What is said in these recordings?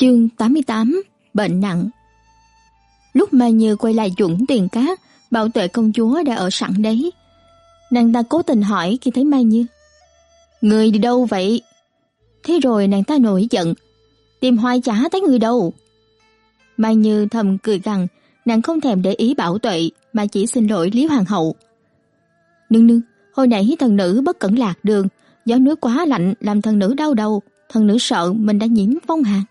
Chương 88 Bệnh nặng Lúc Mai Như quay lại chuẩn tiền cát, bảo tuệ công chúa đã ở sẵn đấy. Nàng ta cố tình hỏi khi thấy Mai Như. Người đi đâu vậy? Thế rồi nàng ta nổi giận. Tìm hoài chả thấy người đâu. Mai Như thầm cười rằng nàng không thèm để ý bảo tuệ mà chỉ xin lỗi Lý Hoàng hậu. Nương nương, hồi nãy thần nữ bất cẩn lạc đường, gió núi quá lạnh làm thần nữ đau đầu, thần nữ sợ mình đã nhiễm phong hàn.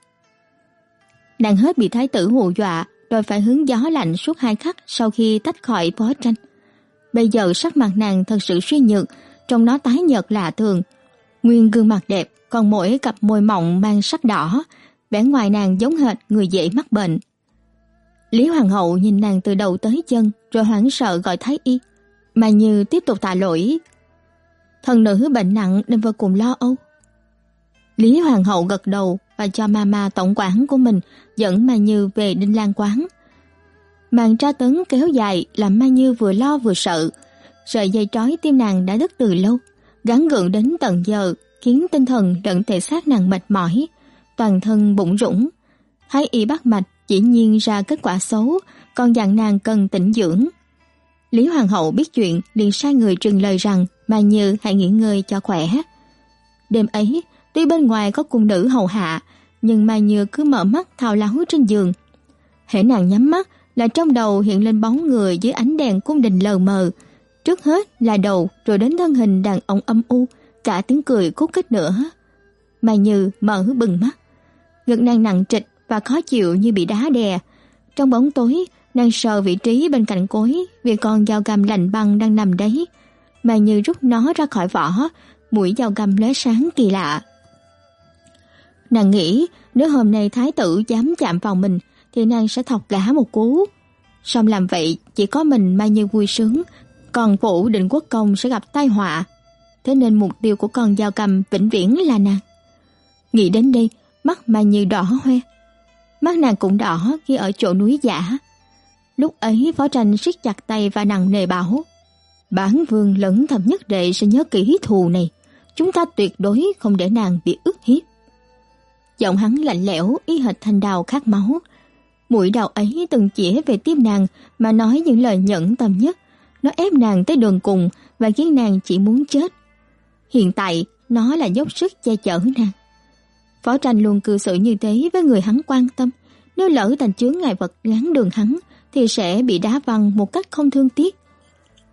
Nàng hết bị thái tử hù dọa, rồi phải hứng gió lạnh suốt hai khắc sau khi tách khỏi phó tranh. Bây giờ sắc mặt nàng thật sự suy nhược, trong nó tái nhợt lạ thường. Nguyên gương mặt đẹp, còn mỗi cặp môi mọng mang sắc đỏ, vẻ ngoài nàng giống hệt người dễ mắc bệnh. Lý Hoàng hậu nhìn nàng từ đầu tới chân, rồi hoảng sợ gọi thái y, mà như tiếp tục tạ lỗi. Thần nữ bệnh nặng nên vô cùng lo âu. Lý Hoàng hậu gật đầu và cho mama tổng quản của mình dẫn Ma Như về Đinh Lan quán. Màn tra tấn kéo dài làm Mai Như vừa lo vừa sợ. Sợi dây trói tim nàng đã đứt từ lâu, gắn gượng đến tận giờ, khiến tinh thần lẫn thể xác nàng mệt mỏi, toàn thân bụng rũng. Thái y bắt mạch chỉ nhiên ra kết quả xấu, còn dặn nàng cần tĩnh dưỡng. Lý Hoàng hậu biết chuyện liền sai người truyền lời rằng Ma Như hãy nghỉ ngơi cho khỏe. Đêm ấy, tuy bên ngoài có cung nữ hầu hạ, nhưng Mai Như cứ mở mắt thao láo trên giường. Hễ nàng nhắm mắt là trong đầu hiện lên bóng người dưới ánh đèn cung đình lờ mờ. Trước hết là đầu rồi đến thân hình đàn ông âm u, cả tiếng cười cốt kết nữa. Mai Như mở bừng mắt. Ngực nàng nặng trịch và khó chịu như bị đá đè. Trong bóng tối, nàng sờ vị trí bên cạnh cối vì con dao găm lạnh băng đang nằm đấy. Mai Như rút nó ra khỏi vỏ, mũi dao găm lóe sáng kỳ lạ. Nàng nghĩ nếu hôm nay thái tử dám chạm vào mình thì nàng sẽ thọc gã một cú. Xong làm vậy chỉ có mình Mai Như vui sướng, còn phủ định quốc công sẽ gặp tai họa. Thế nên mục tiêu của con dao cầm vĩnh viễn là nàng. Nghĩ đến đây, mắt Mai Như đỏ hoe. Mắt nàng cũng đỏ khi ở chỗ núi giả. Lúc ấy phó tranh siết chặt tay và nặng nề bảo bản vương lẫn thầm nhất đệ sẽ nhớ kỹ thù này. Chúng ta tuyệt đối không để nàng bị ức hiếp. Giọng hắn lạnh lẽo, ý hệt thanh đào khát máu. Mũi đào ấy từng chỉ về tim nàng mà nói những lời nhẫn tâm nhất. Nó ép nàng tới đường cùng và khiến nàng chỉ muốn chết. Hiện tại, nó là dốc sức che chở nàng. Phó tranh luôn cư xử như thế với người hắn quan tâm. Nếu lỡ thành chướng ngại vật gắn đường hắn, thì sẽ bị đá văng một cách không thương tiếc.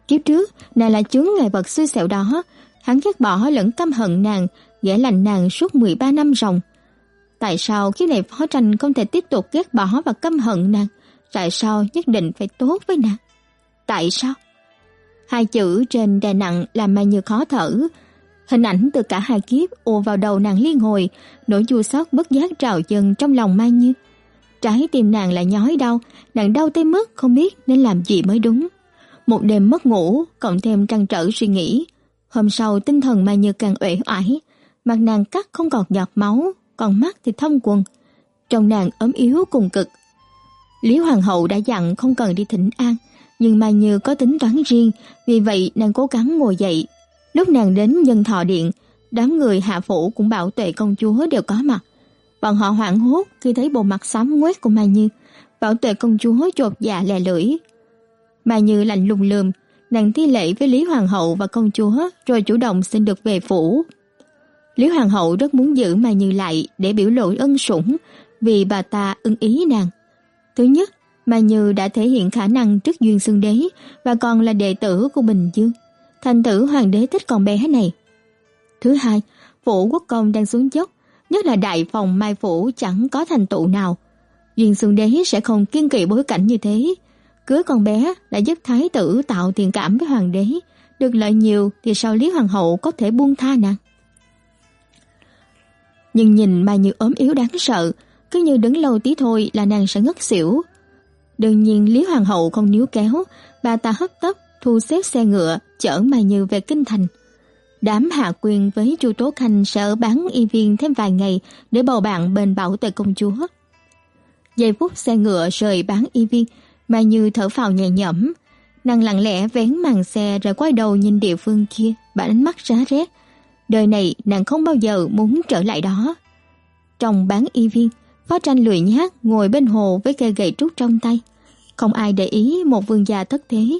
Kiếp trước, nàng là chướng ngại vật xui xẻo đó, hắn ghét bỏ lẫn căm hận nàng, ghẻ lành nàng suốt 13 năm ròng. Tại sao khi này phó tranh không thể tiếp tục ghét bỏ và căm hận nàng? Tại sao nhất định phải tốt với nàng? Tại sao? Hai chữ trên đè nặng làm Mai Như khó thở. Hình ảnh từ cả hai kiếp ùa vào đầu nàng liên hồi, nỗi chua xót bất giác trào dâng trong lòng Mai Như. Trái tim nàng lại nhói đau, nàng đau tới mức không biết nên làm gì mới đúng. Một đêm mất ngủ, cộng thêm trăn trở suy nghĩ. Hôm sau tinh thần Mai Như càng uể oải, mặt nàng cắt không còn giọt máu, còn mắt thì thông quần. Trông nàng ốm yếu cùng cực. Lý Hoàng hậu đã dặn không cần đi thỉnh an, nhưng Mai Như có tính toán riêng, vì vậy nàng cố gắng ngồi dậy. Lúc nàng đến nhân thọ điện, đám người hạ phủ cũng bảo tuệ công chúa đều có mặt. Bọn họ hoảng hốt khi thấy bộ mặt xám quét của Mai Như. Bảo tuệ công chúa chột dạ lè lưỡi. Mai Như lạnh lùng lườm, nàng thi lễ với Lý Hoàng hậu và công chúa rồi chủ động xin được về phủ. Lý Hoàng hậu rất muốn giữ Mai Như lại để biểu lộ ân sủng vì bà ta ưng ý nàng. Thứ nhất, Mai Như đã thể hiện khả năng trước duyên xương đế và còn là đệ tử của Bình Dương. Thành tử hoàng đế thích con bé này. Thứ hai, phủ quốc công đang xuống dốc, nhất là đại phòng Mai phủ chẳng có thành tựu nào. Duyên xương đế sẽ không kiên kỵ bối cảnh như thế. Cưới con bé đã giúp thái tử tạo thiện cảm với hoàng đế, được lợi nhiều thì sao Lý hoàng hậu có thể buông tha nàng? Nhưng nhìn Mai Như ốm yếu đáng sợ, cứ như đứng lâu tí thôi là nàng sẽ ngất xỉu. Đương nhiên Lý Hoàng hậu không níu kéo, bà ta hấp tấp thu xếp xe ngựa chở Mai Như về kinh thành. Đám hạ quyền với Chu Tố Khanh sẽ ở bán y viên thêm vài ngày để bầu bạn bên bảo tề công chúa. Giây phút xe ngựa rời bán y viên, Mai Như thở phào nhẹ nhõm, nàng lặng lẽ vén màn xe rồi quay đầu nhìn địa phương kia, bà ánh mắt rá rét, Đời này nàng không bao giờ muốn trở lại đó. Trong bán y viên, Phó tranh lười nhác ngồi bên hồ với cây gậy trúc trong tay. Không ai để ý một vương gia thất thế.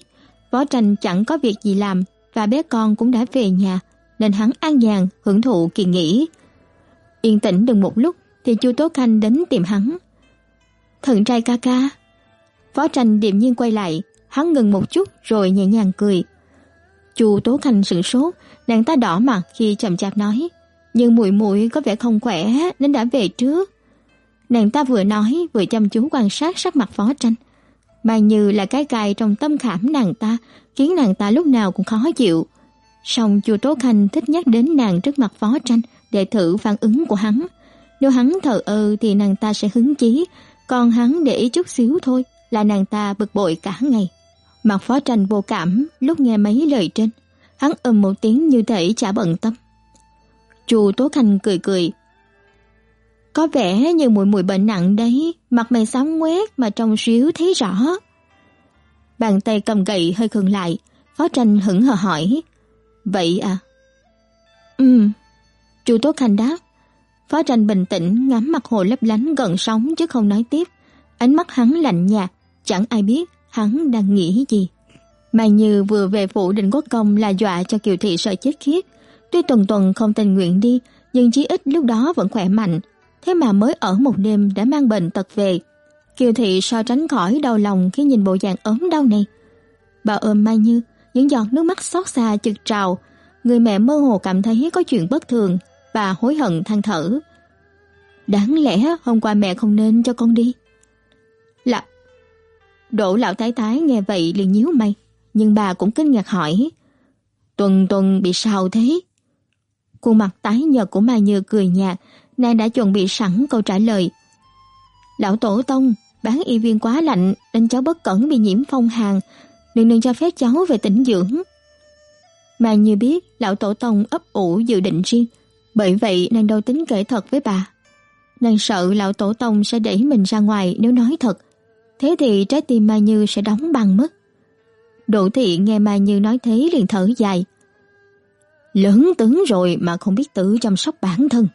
Phó tranh chẳng có việc gì làm và bé con cũng đã về nhà nên hắn an nhàn hưởng thụ kỳ nghỉ. Yên tĩnh được một lúc thì Chu Tố Khanh đến tìm hắn. "Thần trai ca ca." Phó Tranh điềm nhiên quay lại, hắn ngừng một chút rồi nhẹ nhàng cười. Chu Tố Khanh sửng sốt, nàng ta đỏ mặt khi chậm chạp nói: "Nhưng muội muội có vẻ không khỏe nên đã về trước." Nàng ta vừa nói vừa chăm chú quan sát sắc mặt Phó Tranh. Mà như là cái cài trong tâm khảm nàng ta, khiến nàng ta lúc nào cũng khó chịu. Song Chu Tố Khanh thích nhắc đến nàng trước mặt Phó Tranh để thử phản ứng của hắn. Nếu hắn thờ ơ thì nàng ta sẽ hứng chí, còn hắn để ý chút xíu thôi là nàng ta bực bội cả ngày. Mặt Phó Tranh vô cảm lúc nghe mấy lời trên, hắn ầm một tiếng như thể chả bận tâm. Chu Tố Khanh cười cười. Có vẻ như mùi mùi bệnh nặng đấy, mặt mày xám quét mà trông xíu thấy rõ. Bàn tay cầm gậy hơi khừng lại, Phó Tranh hững hờ hỏi. Vậy à? Ừ. Chu Tố Khanh đáp. Phó Tranh bình tĩnh ngắm mặt hồ lấp lánh gần sóng chứ không nói tiếp. Ánh mắt hắn lạnh nhạt, chẳng ai biết hắn đang nghĩ gì. Mai Như vừa về phủ định quốc công là dọa cho Kiều Thị sợ chết khiếp. Tuy tuần tuần không tình nguyện đi, nhưng chí ít lúc đó vẫn khỏe mạnh. Thế mà mới ở một đêm đã mang bệnh tật về. Kiều Thị so tránh khỏi đau lòng khi nhìn bộ dạng ốm đau này. Bà ôm Mai Như, những giọt nước mắt xót xa chực trào. Người mẹ mơ hồ cảm thấy có chuyện bất thường, bà hối hận than thở. Đáng lẽ hôm qua mẹ không nên cho con đi. Là Đỗ lão thái thái nghe vậy liền nhíu mày, nhưng bà cũng kinh ngạc hỏi: "Tuần Tuần bị sao thế?" Khuôn mặt tái nhợt của Mai Như cười nhạt, nàng đã chuẩn bị sẵn câu trả lời. "Lão tổ tông, bán y viên quá lạnh nên cháu bất cẩn bị nhiễm phong hàn, đừng đừng cho phép cháu về tĩnh dưỡng." Mai Như biết lão tổ tông ấp ủ dự định riêng, bởi vậy nàng đâu tính kể thật với bà. Nàng sợ lão tổ tông sẽ đẩy mình ra ngoài nếu nói thật, thế thì trái tim Mai Như sẽ đóng băng mất. Đỗ thị nghe Mai Như nói thế liền thở dài. Lớn tướng rồi mà không biết tự chăm sóc bản thân.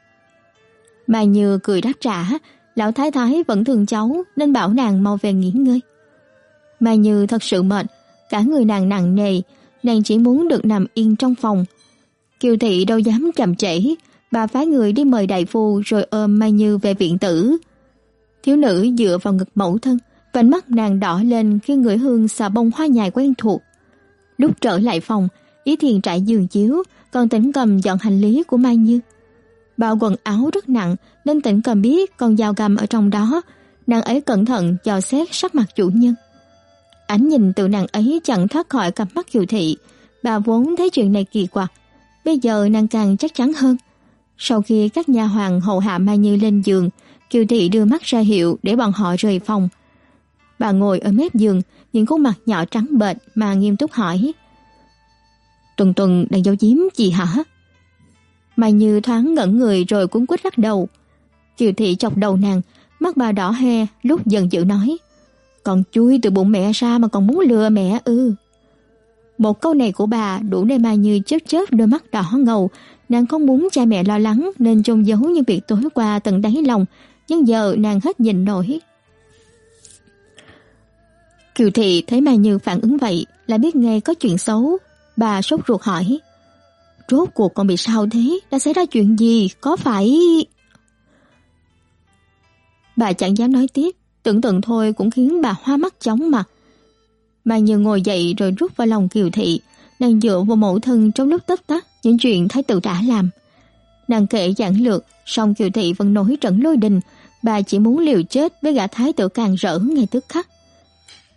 Mai Như cười đáp trả, lão thái thái vẫn thương cháu nên bảo nàng mau về nghỉ ngơi. Mai Như thật sự mệt, cả người nàng nặng nề, nàng chỉ muốn được nằm yên trong phòng. Kiều thị đâu dám chậm trễ, bà phái người đi mời đại phu rồi ôm Mai Như về viện tử. Thiếu nữ dựa vào ngực mẫu thân, vành mắt nàng đỏ lên khi ngửi hương xà bông hoa nhài quen thuộc. Lúc trở lại phòng, Ý Thiền trải giường chiếu, còn Tĩnh Cầm dọn hành lý của Mai Như. Bao quần áo rất nặng nên Tĩnh Cầm biết con dao găm ở trong đó, nàng ấy cẩn thận dò xét sắc mặt chủ nhân. Ánh nhìn từ nàng ấy chẳng thoát khỏi cặp mắt Kiều thị, bà vốn thấy chuyện này kỳ quặc, bây giờ nàng càng chắc chắn hơn. Sau khi các nhà hoàng hầu hạ Mai Như lên giường, Kiều thị đưa mắt ra hiệu để bọn họ rời phòng. Bà ngồi ở mép giường, nhìn khuôn mặt nhỏ trắng bệch mà nghiêm túc hỏi: "Tuần Tuần đang giấu giếm gì hả?" Mai Như thoáng ngẩn người rồi cuốn quýt lắc đầu. Kiều thị chọc đầu nàng, mắt bà đỏ he, lúc dần dữ nói: "Còn chui từ bụng mẹ ra mà còn muốn lừa mẹ ư?" Một câu này của bà đủ để Mai Như chớp chớp đôi mắt đỏ ngầu, nàng không muốn cha mẹ lo lắng nên chôn giấu những việc tối qua tận đáy lòng, nhưng giờ nàng hết nhìn nổi. Kiều thị thấy Mai Như phản ứng vậy, là biết ngay có chuyện xấu, bà sốt ruột hỏi: "Rốt cuộc con bị sao thế? Đã xảy ra chuyện gì? Có phải..." Bà chẳng dám nói tiếp, tưởng tượng thôi cũng khiến bà hoa mắt chóng mặt. Mai Như ngồi dậy rồi rút vào lòng Kiều thị, nàng dựa vào mẫu thân trong lúc tất tắc những chuyện thái tử đã làm. Nàng kể giản lược, song Kiều thị vẫn nổi trận lôi đình, bà chỉ muốn liều chết với gã thái tử càng rỡ ngay tức khắc.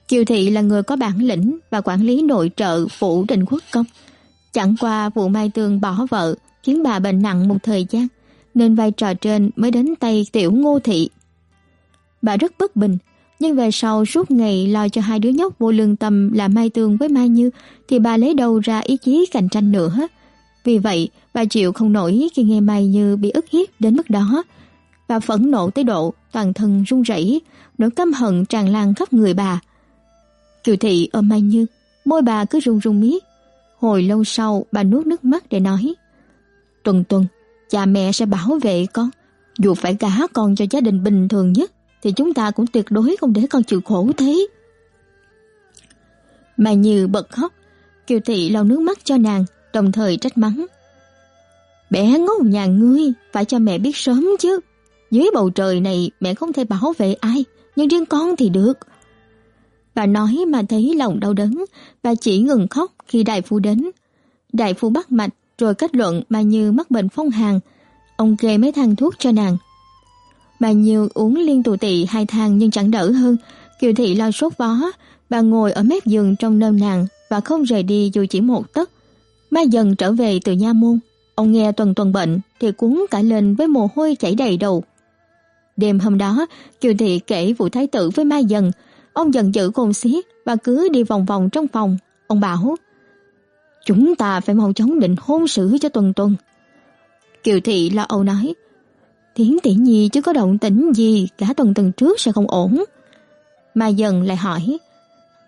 Kiều thị là người có bản lĩnh và quản lý nội trợ phủ định quốc công. Chẳng qua vụ Mai tường bỏ vợ khiến bà bệnh nặng một thời gian, nên vai trò trên mới đến tay tiểu ngô thị. Bà rất bất bình, nhưng về sau suốt ngày lo cho hai đứa nhóc vô lương tâm là Mai tường với Mai Như thì bà lấy đâu ra ý chí cạnh tranh nữa. Vì vậy, bà chịu không nổi khi nghe Mai Như bị ức hiếp đến mức đó. Bà phẫn nộ tới độ toàn thân run rẩy, nỗi căm hận tràn lan khắp người bà. Kiều thị ôm Mai Như, môi bà cứ run run miết. Hồi lâu sau bà nuốt nước mắt để nói: "Tuần Tuần, cha mẹ sẽ bảo vệ con. Dù phải gả con cho gia đình bình thường nhất thì chúng ta cũng tuyệt đối không để con chịu khổ thế. Mai Như bật khóc, Kiều Thị lau nước mắt cho nàng, đồng thời trách mắng. Bé ngốc nhà ngươi, phải cho mẹ biết sớm chứ. Dưới bầu trời này mẹ không thể bảo vệ ai, nhưng riêng con thì được. Bà nói mà thấy lòng đau đớn, bà chỉ ngừng khóc khi đại phu đến. Đại phu bắt mạch rồi kết luận bà Như mắc bệnh phong hàn. Ông kê mấy thang thuốc cho nàng. Bà Như uống liên tù tị hai thang nhưng chẳng đỡ hơn. Kiều Thị lo sốt vó, bà ngồi ở mép giường trong nơm nàng và không rời đi dù chỉ một tấc. Mai dần trở về từ nha môn, ông nghe tuần tuần bệnh thì cuốn cả lên với mồ hôi chảy đầy đầu. Đêm hôm đó, Kiều Thị kể vụ thái tử với Mai dần, ông dần dữ côn xiết và cứ đi vòng vòng trong phòng. Ông bảo, chúng ta phải mau chóng định hôn sự cho tuần tuần. Kiều Thị lo âu nói, Thiến tỷ nhi chứ có động tĩnh gì cả tuần tuần trước sẽ không ổn. mà dần lại hỏi,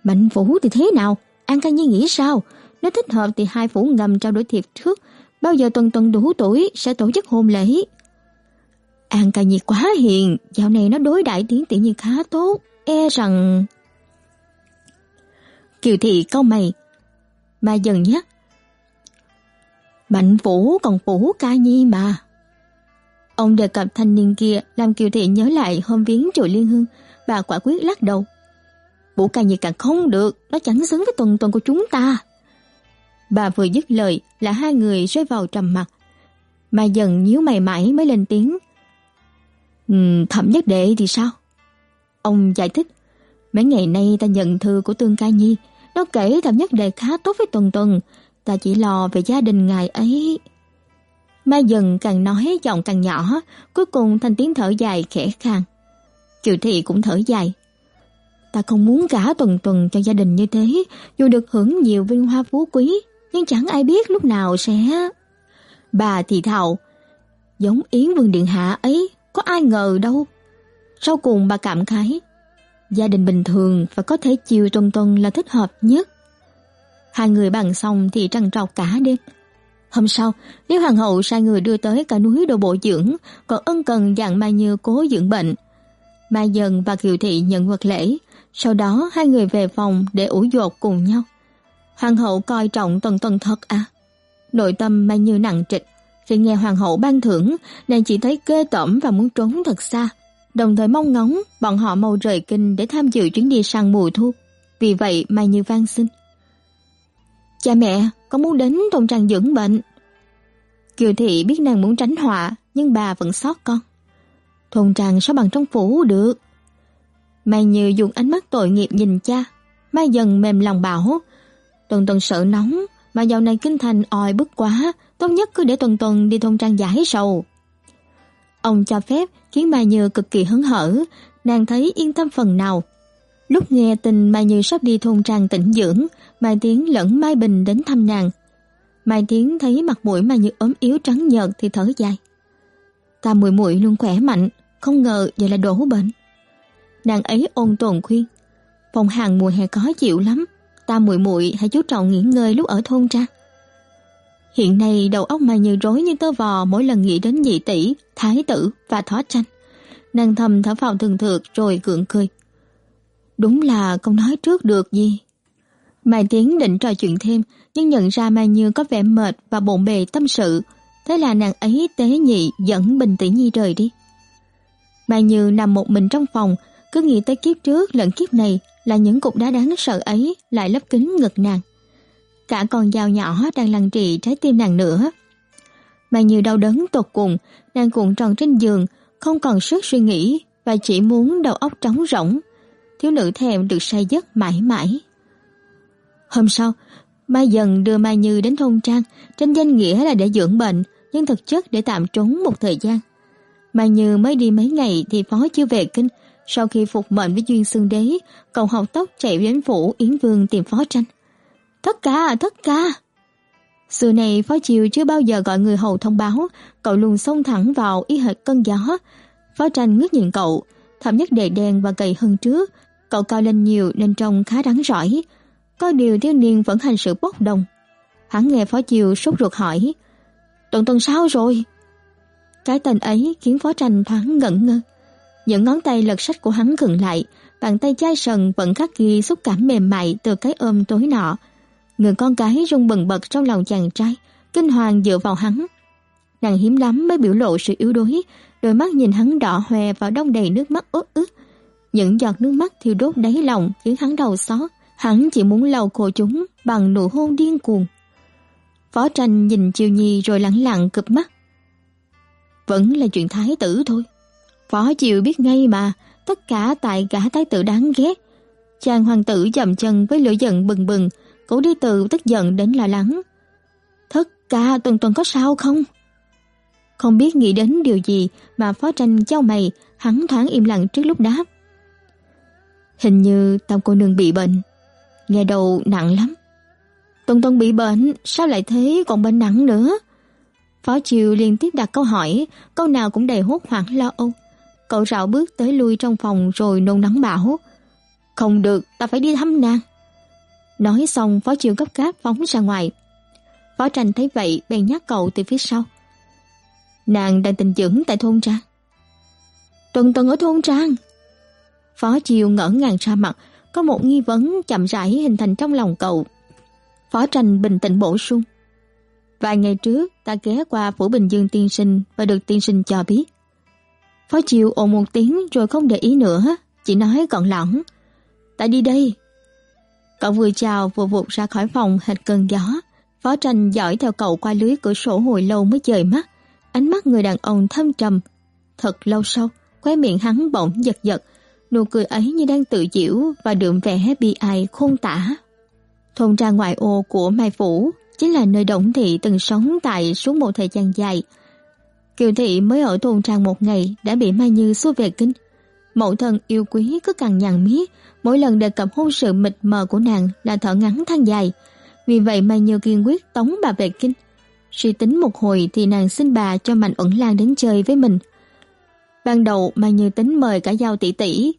Mạnh Vũ thì thế nào? An Ca Nhi nghĩ sao? Nếu thích hợp thì hai phủ ngầm trao đổi thiệp trước, bao giờ tuần tuần đủ tuổi sẽ tổ chức hôn lễ. An Ca Nhi quá hiền, dạo này nó đối đại Thiến tỷ nhi khá tốt, e rằng... Kiều thị câu mày, mà dần nhắc, Mạnh Vũ còn Vũ Ca Nhi mà. Ông đề cập thanh niên kia làm Kiều Thị nhớ lại hôm viếng chùa Liên Hương và quả quyết lắc đầu. Vũ Ca Nhi càng không được, nó chẳng xứng với tuần tuần của chúng ta. Bà vừa dứt lời là hai người rơi vào trầm mặc. Mà dần nhíu mày mãi mới lên tiếng. Ừ, thẩm nhất đệ thì sao? Ông giải thích. Mấy ngày nay ta nhận thư của Tương Ca Nhi. Nó kể thẩm nhất đề khá tốt với tuần tuần. Ta chỉ lo về gia đình ngài ấy. Mai dần càng nói giọng càng nhỏ, cuối cùng thành tiếng thở dài khẽ khàng. Kiều Thị cũng thở dài. Ta không muốn cả tuần tuần cho gia đình như thế, dù được hưởng nhiều vinh hoa phú quý, nhưng chẳng ai biết lúc nào sẽ... Bà thì thào, giống Yến Vương Điện Hạ ấy, có ai ngờ đâu. Sau cùng bà cảm khái, gia đình bình thường và có thể chiều tuần tuần là thích hợp nhất. Hai người bàn xong thì trằn trọc cả đêm, Hôm sau, nếu Hoàng hậu sai người đưa tới cả núi đồ bộ dưỡng, còn ân cần dặn Mai Như cố dưỡng bệnh. Mai Dần và Kiều Thị nhận vật lễ, sau đó hai người về phòng để ủ dột cùng nhau. Hoàng hậu coi trọng Tuần Tuần thật à? Nội tâm Mai Như nặng trịch, khi nghe Hoàng hậu ban thưởng, nàng chỉ thấy ghê tởm và muốn trốn thật xa. Đồng thời mong ngóng bọn họ mau rời kinh để tham dự chuyến đi săn mùa thu. Vì vậy Mai Như van xin. Cha mẹ, con muốn đến thôn trang dưỡng bệnh. Kiều thị biết nàng muốn tránh họa, nhưng bà vẫn xót con. Thôn trang sao bằng trong phủ được. Mai Như dùng ánh mắt tội nghiệp nhìn cha, Mai dần mềm lòng bảo, Tuần tuần sợ nóng, mà dạo này kinh thành oi bức quá, tốt nhất cứ để tuần tuần đi thôn trang giải sầu. Ông cho phép khiến Mai Như cực kỳ hứng hở, nàng thấy yên tâm phần nào. Lúc nghe tin Mai Như sắp đi thôn trang tĩnh dưỡng, Mai Tiến lẫn Mai Bình đến thăm nàng. Mai Tiến thấy mặt mũi Mai Như ốm yếu trắng nhợt thì thở dài. Ta muội muội luôn khỏe mạnh, không ngờ giờ là đổ bệnh. Nàng ấy ôn tồn khuyên, phòng hàng mùa hè khó chịu lắm, ta muội muội hãy chú trọng nghỉ ngơi lúc ở thôn trang. Hiện nay đầu óc mày Như rối như tơ vò mỗi lần nghĩ đến nhị tỷ, thái tử và thó tranh. Nàng thầm thở phào thường thượt rồi gượng cười. Đúng là không nói trước được gì. Mai Tiến định trò chuyện thêm, nhưng nhận ra Mai Như có vẻ mệt và bộn bề tâm sự, thế là nàng ấy tế nhị dẫn Bình Tỷ Nhi rời đi. Mai Như nằm một mình trong phòng, cứ nghĩ tới kiếp trước lẫn kiếp này là những cục đá đáng sợ ấy lại lấp kín ngực nàng. Cả con dao nhỏ đang lăn trì trái tim nàng nữa. Mai Như đau đớn tột cùng, nàng cuộn tròn trên giường, không còn sức suy nghĩ và chỉ muốn đầu óc trống rỗng. Thiếu nữ thèm được say giấc mãi mãi. Hôm sau, Mai dần đưa Mai Như đến thôn trang, trên danh nghĩa là để dưỡng bệnh, nhưng thực chất để tạm trốn một thời gian. Mai Như mới đi mấy ngày thì phó chưa về kinh, sau khi phục mệnh với duyên xương đế, cậu học tóc chạy đến phủ Yến Vương tìm phó tranh. Thất ca, thất ca! Xưa này phó chiều chưa bao giờ gọi người hầu thông báo, cậu luôn xông thẳng vào y hệt cơn gió. Phó tranh ngước nhìn cậu, thậm nhất đề đen và gầy hơn trước, cậu cao lên nhiều nên trông khá đáng rỏi, có điều thiếu niên vẫn hành sự bốc đồng. Hắn nghe Phó Chiều sốt ruột hỏi, Tuần tuần sao rồi? Cái tên ấy khiến Phó Tranh thoáng ngẩn ngơ. Những ngón tay lật sách của hắn khựng lại, bàn tay chai sần vẫn khắc ghi xúc cảm mềm mại từ cái ôm tối nọ. Người con gái rung bần bật trong lòng chàng trai, kinh hoàng dựa vào hắn. Nàng hiếm lắm mới biểu lộ sự yếu đuối, đôi mắt nhìn hắn đỏ hoe và đông đầy nước mắt ướt ướt. Những giọt nước mắt thiêu đốt đáy lòng khiến hắn đau xót, hắn chỉ muốn lau khô chúng bằng nụ hôn điên cuồng. Phó tranh nhìn Chiêu Nhi rồi lặng lặng cụp mắt. Vẫn là chuyện thái tử thôi. Phó Chiêu biết ngay mà, tất cả tại gã thái tử đáng ghét. Chàng hoàng tử dậm chân với lửa giận bừng bừng, cố đi từ tức giận đến lo lắng. Thất ca tuần tuần có sao không? Không biết nghĩ đến điều gì mà phó tranh trao mày, hắn thoáng im lặng trước lúc đáp. Hình như tam cô nương bị bệnh, nghe đầu nặng lắm. Tuần tuần bị bệnh, sao lại thế còn bệnh nặng nữa? Phó Chiều liên tiếp đặt câu hỏi, câu nào cũng đầy hốt hoảng lo âu. Cậu rảo bước tới lui trong phòng rồi nôn nóng bảo. Không được, ta phải đi thăm nàng. Nói xong Phó chiêu gấp gáp phóng ra ngoài. Phó Tranh thấy vậy bèn nhắc cậu từ phía sau. Nàng đang tình dưỡng tại thôn trang. Tuần tuần ở thôn trang. Phó chiêu ngỡ ngàng ra mặt, có một nghi vấn chậm rãi hình thành trong lòng cậu. Phó Tranh bình tĩnh bổ sung. Vài ngày trước, ta ghé qua Phủ Bình Dương tiên sinh và được tiên sinh cho biết. Phó chiêu ồ một tiếng rồi không để ý nữa, chỉ nói còn lỏng. Ta đi đây. Cậu vừa chào vừa vụt ra khỏi phòng hệt cơn gió. Phó tranh dõi theo cậu qua lưới cửa sổ hồi lâu mới dời mắt. Ánh mắt người đàn ông thâm trầm. Thật lâu sau, khóe miệng hắn bỗng giật giật. Nụ cười ấy như đang tự giễu và đượm vẻ bi ai khôn tả. Thôn trang ngoại ô của Mai Phủ chính là nơi Đổng Thị từng sống tại suốt một thời gian dài. Kiều Thị mới ở thôn trang một ngày đã bị Mai Như xua về kinh. Mẫu thân yêu quý cứ càng nhàn miết, mỗi lần đề cập hôn sự mịt mờ của nàng là thở ngắn than dài. Vì vậy Mai Như kiên quyết tống bà về kinh. Suy tính một hồi thì nàng xin bà cho Mạnh Uẩn Lan đến chơi với mình. Ban đầu Mai Như tính mời cả giao tỷ tỷ,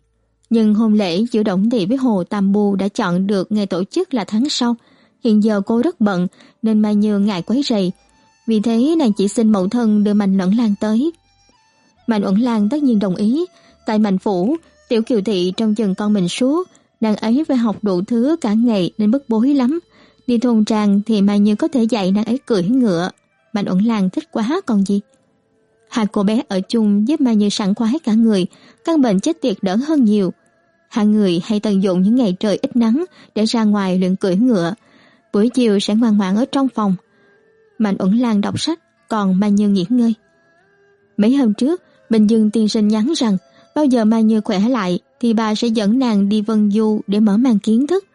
nhưng hôn lễ giữa Động Thị với Hồ Tam Bu đã chọn được ngày tổ chức là tháng sau. Hiện giờ cô rất bận nên Mai Như ngại quấy rầy. Vì thế nàng chỉ xin mẫu thân đưa Mạnh Uẩn Lan tới. Mạnh Uẩn Lan tất nhiên đồng ý. Tại Mạnh Phủ, Tiểu Kiều Thị trong chừng con mình suốt, nàng ấy phải học đủ thứ cả ngày nên bức bối lắm. Đi thôn trang thì Mai Như có thể dạy nàng ấy cưỡi ngựa. Mạnh Uẩn Lan thích quá còn gì. Hai cô bé ở chung giúp Mai Như sẵn khoái cả người, căn bệnh chết tiệt đỡ hơn nhiều. Hai người hay tận dụng những ngày trời ít nắng để ra ngoài luyện cưỡi ngựa. Buổi chiều sẽ ngoan ngoãn ở trong phòng. Mạnh Uẩn Lan đọc sách, còn Mai Như nghỉ ngơi. Mấy hôm trước, Bình Dương tiên sinh nhắn rằng bao giờ Mai Như khỏe lại thì bà sẽ dẫn nàng đi Vân Du để mở mang kiến thức.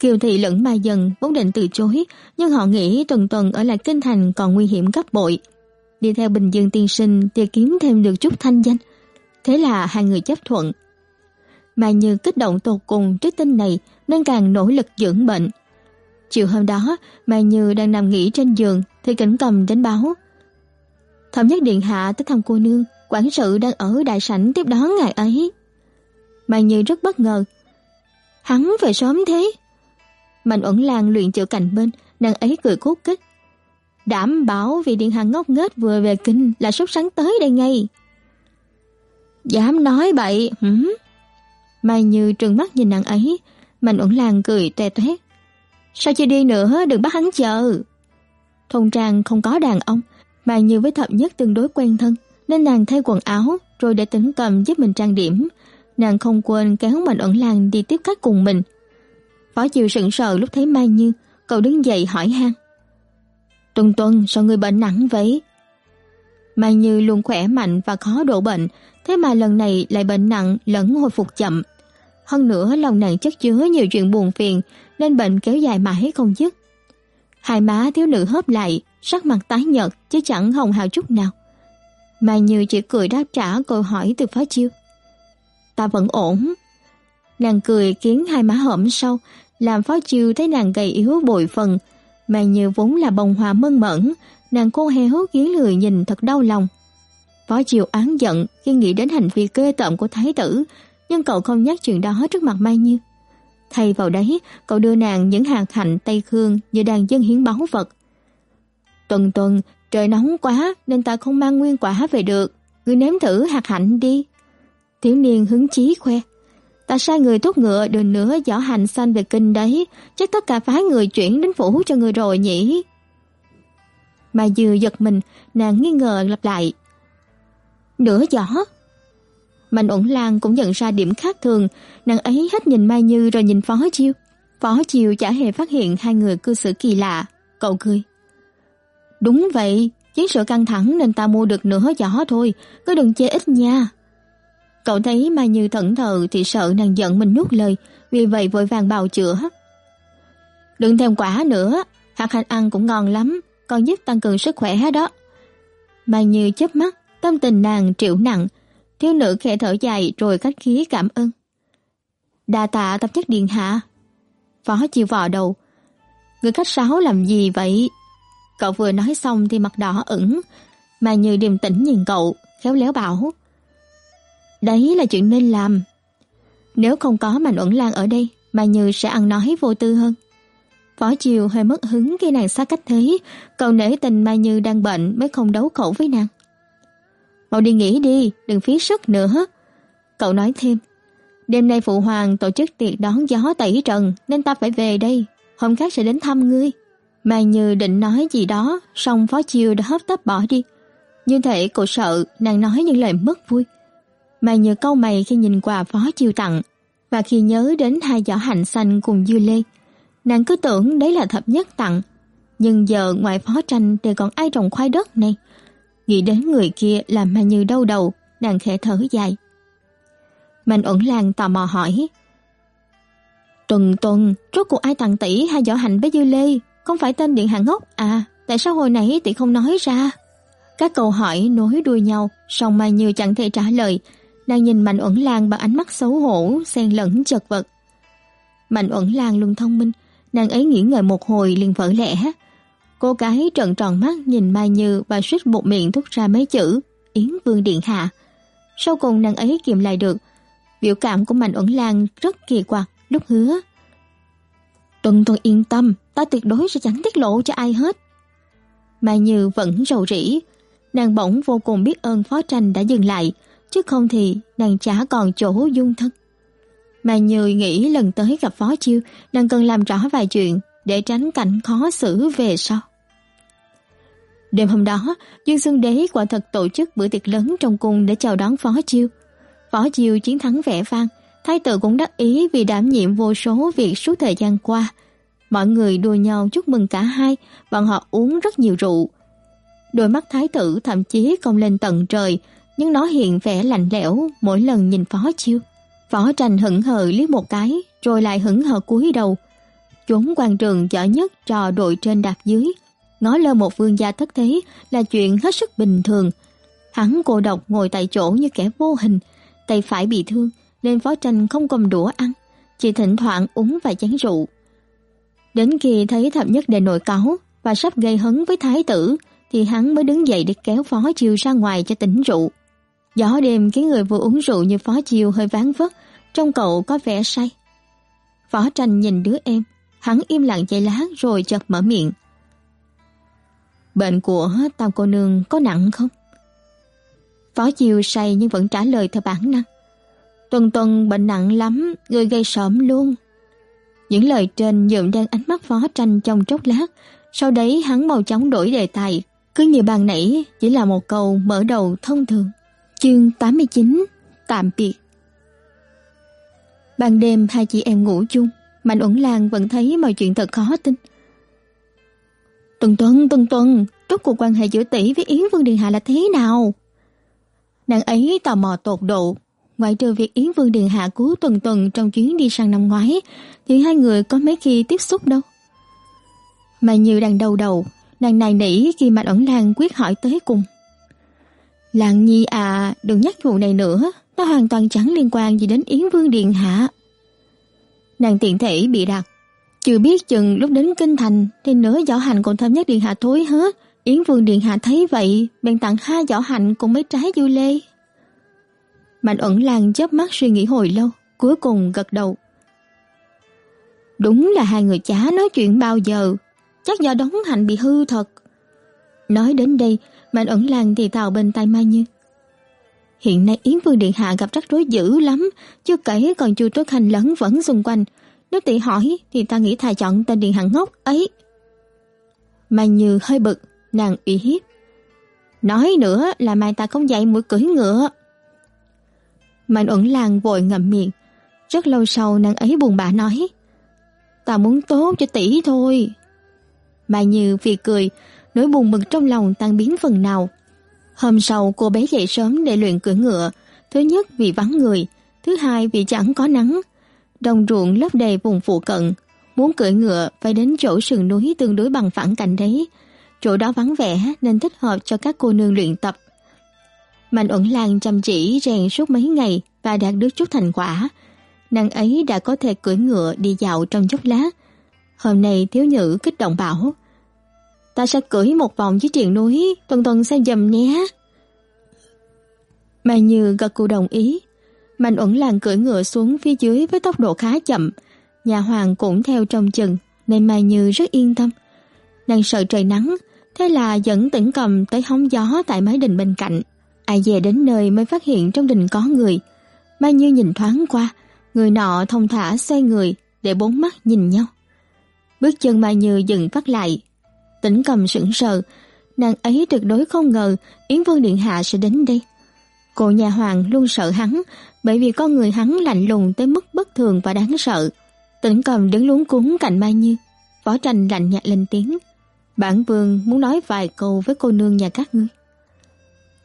Kiều Thị lẫn Mai Dần vốn định từ chối, nhưng họ nghĩ tuần tuần ở lại kinh thành còn nguy hiểm gấp bội. Đi theo Bình Dương tiên sinh thì kiếm thêm được chút thanh danh. Thế là hai người chấp thuận. Mai Như kích động tột cùng trước tin này nên càng nỗ lực dưỡng bệnh. Chiều hôm đó, Mai Như đang nằm nghỉ trên giường thì cảnh cầm đến báo. Thẩm nhất điện hạ tới thăm cô nương, quản sự đang ở đại sảnh tiếp đón ngài ấy. Mai Như rất bất ngờ. Hắn về sớm thế. Mạnh Uẩn Lan luyện chữa cạnh bên, nàng ấy cười khúc kích. Đảm bảo vì điện Hằng ngốc nghếch vừa về kinh là sốt sáng tới đây ngay. Dám nói bậy, hử? Mai Như trừng mắt nhìn nàng ấy, Mạnh Uẩn Lan cười toe toét. Sao chưa đi nữa, đừng bắt hắn chờ. Thôn trang không có đàn ông, Mai Như với thập nhất tương đối quen thân, nên nàng thay quần áo rồi để tĩnh cầm giúp mình trang điểm. Nàng không quên kéo Mạnh Ẩn Lan đi tiếp khách cùng mình. Phó Chiều sững sờ lúc thấy Mai Như, cậu đứng dậy hỏi han. Tuần tuần sao người bệnh nặng vậy? Mai Như luôn khỏe mạnh và khó đổ bệnh, thế mà lần này lại bệnh nặng lẫn hồi phục chậm. Hơn nữa lòng nàng chất chứa nhiều chuyện buồn phiền nên bệnh kéo dài mãi không dứt. Hai má thiếu nữ hớp lại, sắc mặt tái nhợt chứ chẳng hồng hào chút nào. Mai Như chỉ cười đáp trả câu hỏi từ Phó Chiêu. Ta vẫn ổn. Nàng cười khiến hai má hõm sâu, làm Phó Chiêu thấy nàng gầy yếu bội phần. Mai Như vốn là bông hoa mơn mẫn, nàng cô heo khiến người nhìn thật đau lòng. Phó Chiêu án giận khi nghĩ đến hành vi kê tởm của thái tử, nhưng cậu không nhắc chuyện đó trước mặt Mai Như. Thay vào đấy, cậu đưa nàng những hạt hạnh Tây Khương như đang dân hiến báu vật. Tuần tuần, Trời nóng quá nên ta không mang nguyên quả về được, ngươi nếm thử hạt hạnh đi." Thiếu niên hứng chí khoe. Ta sai người thúc ngựa đưa nửa giỏ hành xanh về kinh đấy, chắc tất cả phái người chuyển đến phủ cho người rồi nhỉ. Mà Dư giật mình, nàng nghi ngờ lặp lại. Nửa giỏ? Mạnh Uẩn Lan cũng nhận ra điểm khác thường, nàng ấy hết nhìn Mai Như rồi nhìn Phó Chiêu. Phó Chiêu chả hề phát hiện hai người cư xử kỳ lạ, cậu cười. Đúng vậy, chiến sự căng thẳng nên ta mua được nửa giỏ thôi, cứ đừng chê ít nha. Cậu thấy Mai Như thẫn thờ thì sợ nàng giận mình nuốt lời, vì vậy vội vàng bào chữa. Đừng thêm quả nữa, hạt hành ăn cũng ngon lắm, còn giúp tăng cường sức khỏe đó. Mai Như chớp mắt, tâm tình nàng triệu nặng, thiếu nữ khẽ thở dài rồi khách khí cảm ơn. Đa tạ tập chất điện hạ. Phó chịu vò đầu. Người khách sáo làm gì vậy? Cậu vừa nói xong thì mặt đỏ ửng, Mai Như điềm tĩnh nhìn cậu, khéo léo bảo. Đấy là chuyện nên làm. Nếu không có Mạnh Uẩn Lan ở đây, Mai Như sẽ ăn nói vô tư hơn. Phó Chiều hơi mất hứng khi nàng xa cách thế, cậu nể tình Mai Như đang bệnh mới không đấu khẩu với nàng. Mau đi nghỉ đi, đừng phí sức nữa. Cậu nói thêm, đêm nay Phụ Hoàng tổ chức tiệc đón gió tẩy trần nên ta phải về đây, hôm khác sẽ đến thăm ngươi. Mang Như định nói gì đó, song Phó chiêu đã hấp tấp bỏ đi. Như thể cô sợ nàng nói những lời mất vui. Mang Như câu mày khi nhìn quà Phó chiêu tặng, và khi nhớ đến hai giỏ hành xanh cùng dưa lê, nàng cứ tưởng đấy là thập nhất tặng, nhưng giờ ngoài phó tranh thì còn ai trồng khoai đất này. Nghĩ đến người kia làm mà như đau đầu, nàng khẽ thở dài. Mạnh ẩn làng tò mò hỏi. Tuần tuần, rốt cuộc ai tặng tỷ hai giỏ hành với dưa lê, không phải tên điện hạ ngốc à, tại sao hồi nãy tỷ không nói ra? Các câu hỏi nối đuôi nhau, song Mai Như chẳng thể trả lời, nàng nhìn Mạnh Uẩn Lan bằng ánh mắt xấu hổ, xen lẫn chật vật. Mạnh Uẩn Lan luôn thông minh, nàng ấy nghĩ ngợi một hồi liền vỡ lẽ. Cô gái trợn tròn mắt nhìn Mai Như và suýt một miệng thốt ra mấy chữ Yến Vương Điện Hạ. Sau cùng nàng ấy kiềm lại được. Biểu cảm của Mạnh Uẩn Lan rất kỳ quặc lúc hứa. Tuần tuần yên tâm, ta tuyệt đối sẽ chẳng tiết lộ cho ai hết. Mai Như vẫn rầu rĩ. Nàng bỗng vô cùng biết ơn phó tranh đã dừng lại, chứ không thì nàng chả còn chỗ dung thân. Mà Như nghĩ lần tới gặp Phó Chiêu, nàng cần làm rõ vài chuyện để tránh cảnh khó xử về sau. Đêm hôm đó, Dương Xuân Đế quả thật tổ chức bữa tiệc lớn trong cung để chào đón Phó Chiêu. Phó Chiêu chiến thắng vẻ vang, thái tử cũng đắc ý vì đảm nhiệm vô số việc suốt thời gian qua. Mọi người đùa nhau chúc mừng cả hai, bọn họ uống rất nhiều rượu. Đôi mắt thái tử thậm chí cong lên tận trời, nhưng nó hiện vẻ lạnh lẽo mỗi lần nhìn Phó Chiêu. Phó tranh hững hờ liếc một cái, rồi lại hững hờ cúi đầu. Chốn quan trường giỏi nhất trò đội trên đạp dưới. Ngó lơ một vương gia thất thế là chuyện hết sức bình thường. Hắn cô độc ngồi tại chỗ như kẻ vô hình, tay phải bị thương nên phó tranh không cầm đũa ăn, chỉ thỉnh thoảng uống vài chén rượu. Đến khi thấy thập nhất đệ nội cáo và sắp gây hấn với thái tử thì hắn mới đứng dậy để kéo phó chiều ra ngoài cho tỉnh rượu. Gió đêm khiến người vừa uống rượu như Phó Chiêu hơi ván vất, trong cậu có vẻ say. Phó Tranh nhìn đứa em, hắn im lặng chạy lá rồi chợt mở miệng. Bệnh của Tam cô nương có nặng không? Phó Chiêu say nhưng vẫn trả lời theo bản năng. Tuần tuần bệnh nặng lắm, người gây sợm luôn. Những lời trên nhuộm đen ánh mắt Phó Tranh trong chốc lát, sau đấy hắn mau chóng đổi đề tài, cứ như bàn nãy chỉ là một câu mở đầu thông thường. Chương 89 Tạm biệt Ban đêm hai chị em ngủ chung, Mạnh Uẩn Lan vẫn thấy mọi chuyện thật khó tin. Tuần tuần, tuần tuần, rốt cuộc quan hệ giữa tỷ với Yến Vương điện Hạ là thế nào? Nàng ấy tò mò tột độ, ngoại trừ việc Yến Vương điện Hạ cứu tuần tuần trong chuyến đi sang năm ngoái, thì hai người có mấy khi tiếp xúc đâu. Mà như đang đầu đầu, nàng này nỉ khi mà ẩn Lan quyết hỏi tới cùng. Lạng Nhi à, đừng nhắc vụ này nữa, nó hoàn toàn chẳng liên quan gì đến Yến Vương Điện Hạ. Nàng tiện thể bị đặt, chưa biết chừng lúc đến Kinh Thành thì nửa giỏ hành còn thơm nhất Điện Hạ thối hết. Yến Vương Điện Hạ thấy vậy, bèn tặng hai giỏ hành cùng mấy trái dưa lê. Mạnh ẩn làng chớp mắt suy nghĩ hồi lâu, cuối cùng gật đầu. Đúng là hai người chả nói chuyện bao giờ, chắc do đóng hành bị hư thật. Nói đến đây, Mạnh ẩn làng thì thào bên tai Mai Như. Hiện nay Yến Vương Điện Hạ gặp rắc rối dữ lắm, chưa kể còn chu trốt hành lẫn vẫn xung quanh. Nếu tỷ hỏi thì ta nghĩ thà chọn tên Điện Hạ ngốc ấy. Mai Như hơi bực, nàng ủy hiếp. Nói nữa là mai ta không dạy mũi cưỡi ngựa. Mạnh ẩn làng vội ngậm miệng. Rất lâu sau nàng ấy buồn bã nói. Ta muốn tốt cho tỷ thôi. Mai Như vì cười, nỗi buồn bực trong lòng tan biến phần nào. Hôm sau cô bé dậy sớm để luyện cưỡi ngựa, thứ nhất vì vắng người, thứ hai vì chẳng có nắng. Đồng ruộng lấp đầy vùng phụ cận, muốn cưỡi ngựa phải đến chỗ sườn núi tương đối bằng phẳng cạnh đấy. Chỗ đó vắng vẻ nên thích hợp cho các cô nương luyện tập. Mạnh Uẩn Lan chăm chỉ rèn suốt mấy ngày và đạt được chút thành quả. Nàng ấy đã có thể cưỡi ngựa đi dạo trong chốc lát. Hôm nay thiếu nữ kích động bảo Ta sẽ cưỡi một vòng dưới triền núi, tuần tuần xem dầm nhé. Mai Như gật cụ đồng ý. Mạnh Uẩn Lan cưỡi ngựa xuống phía dưới với tốc độ khá chậm. Nhà hoàng cũng theo trong chừng, nên Mai Như rất yên tâm. Nàng sợ trời nắng, thế là dẫn tỉnh cầm tới hóng gió tại mái đình bên cạnh. Ai về đến nơi mới phát hiện trong đình có người. Mai Như nhìn thoáng qua, người nọ thông thả xoay người để bốn mắt nhìn nhau. Bước chân Mai Như dừng phát lại. Tỉnh cầm sững sờ, nàng ấy tuyệt đối không ngờ Yến Vương Điện Hạ sẽ đến đây. Cô nhà hoàng luôn sợ hắn bởi vì con người hắn lạnh lùng tới mức bất thường và đáng sợ. Tỉnh cầm đứng luống cuống cạnh Mai Như. Võ tranh lạnh nhạt lên tiếng. Bản vương muốn nói vài câu với cô nương nhà các ngươi.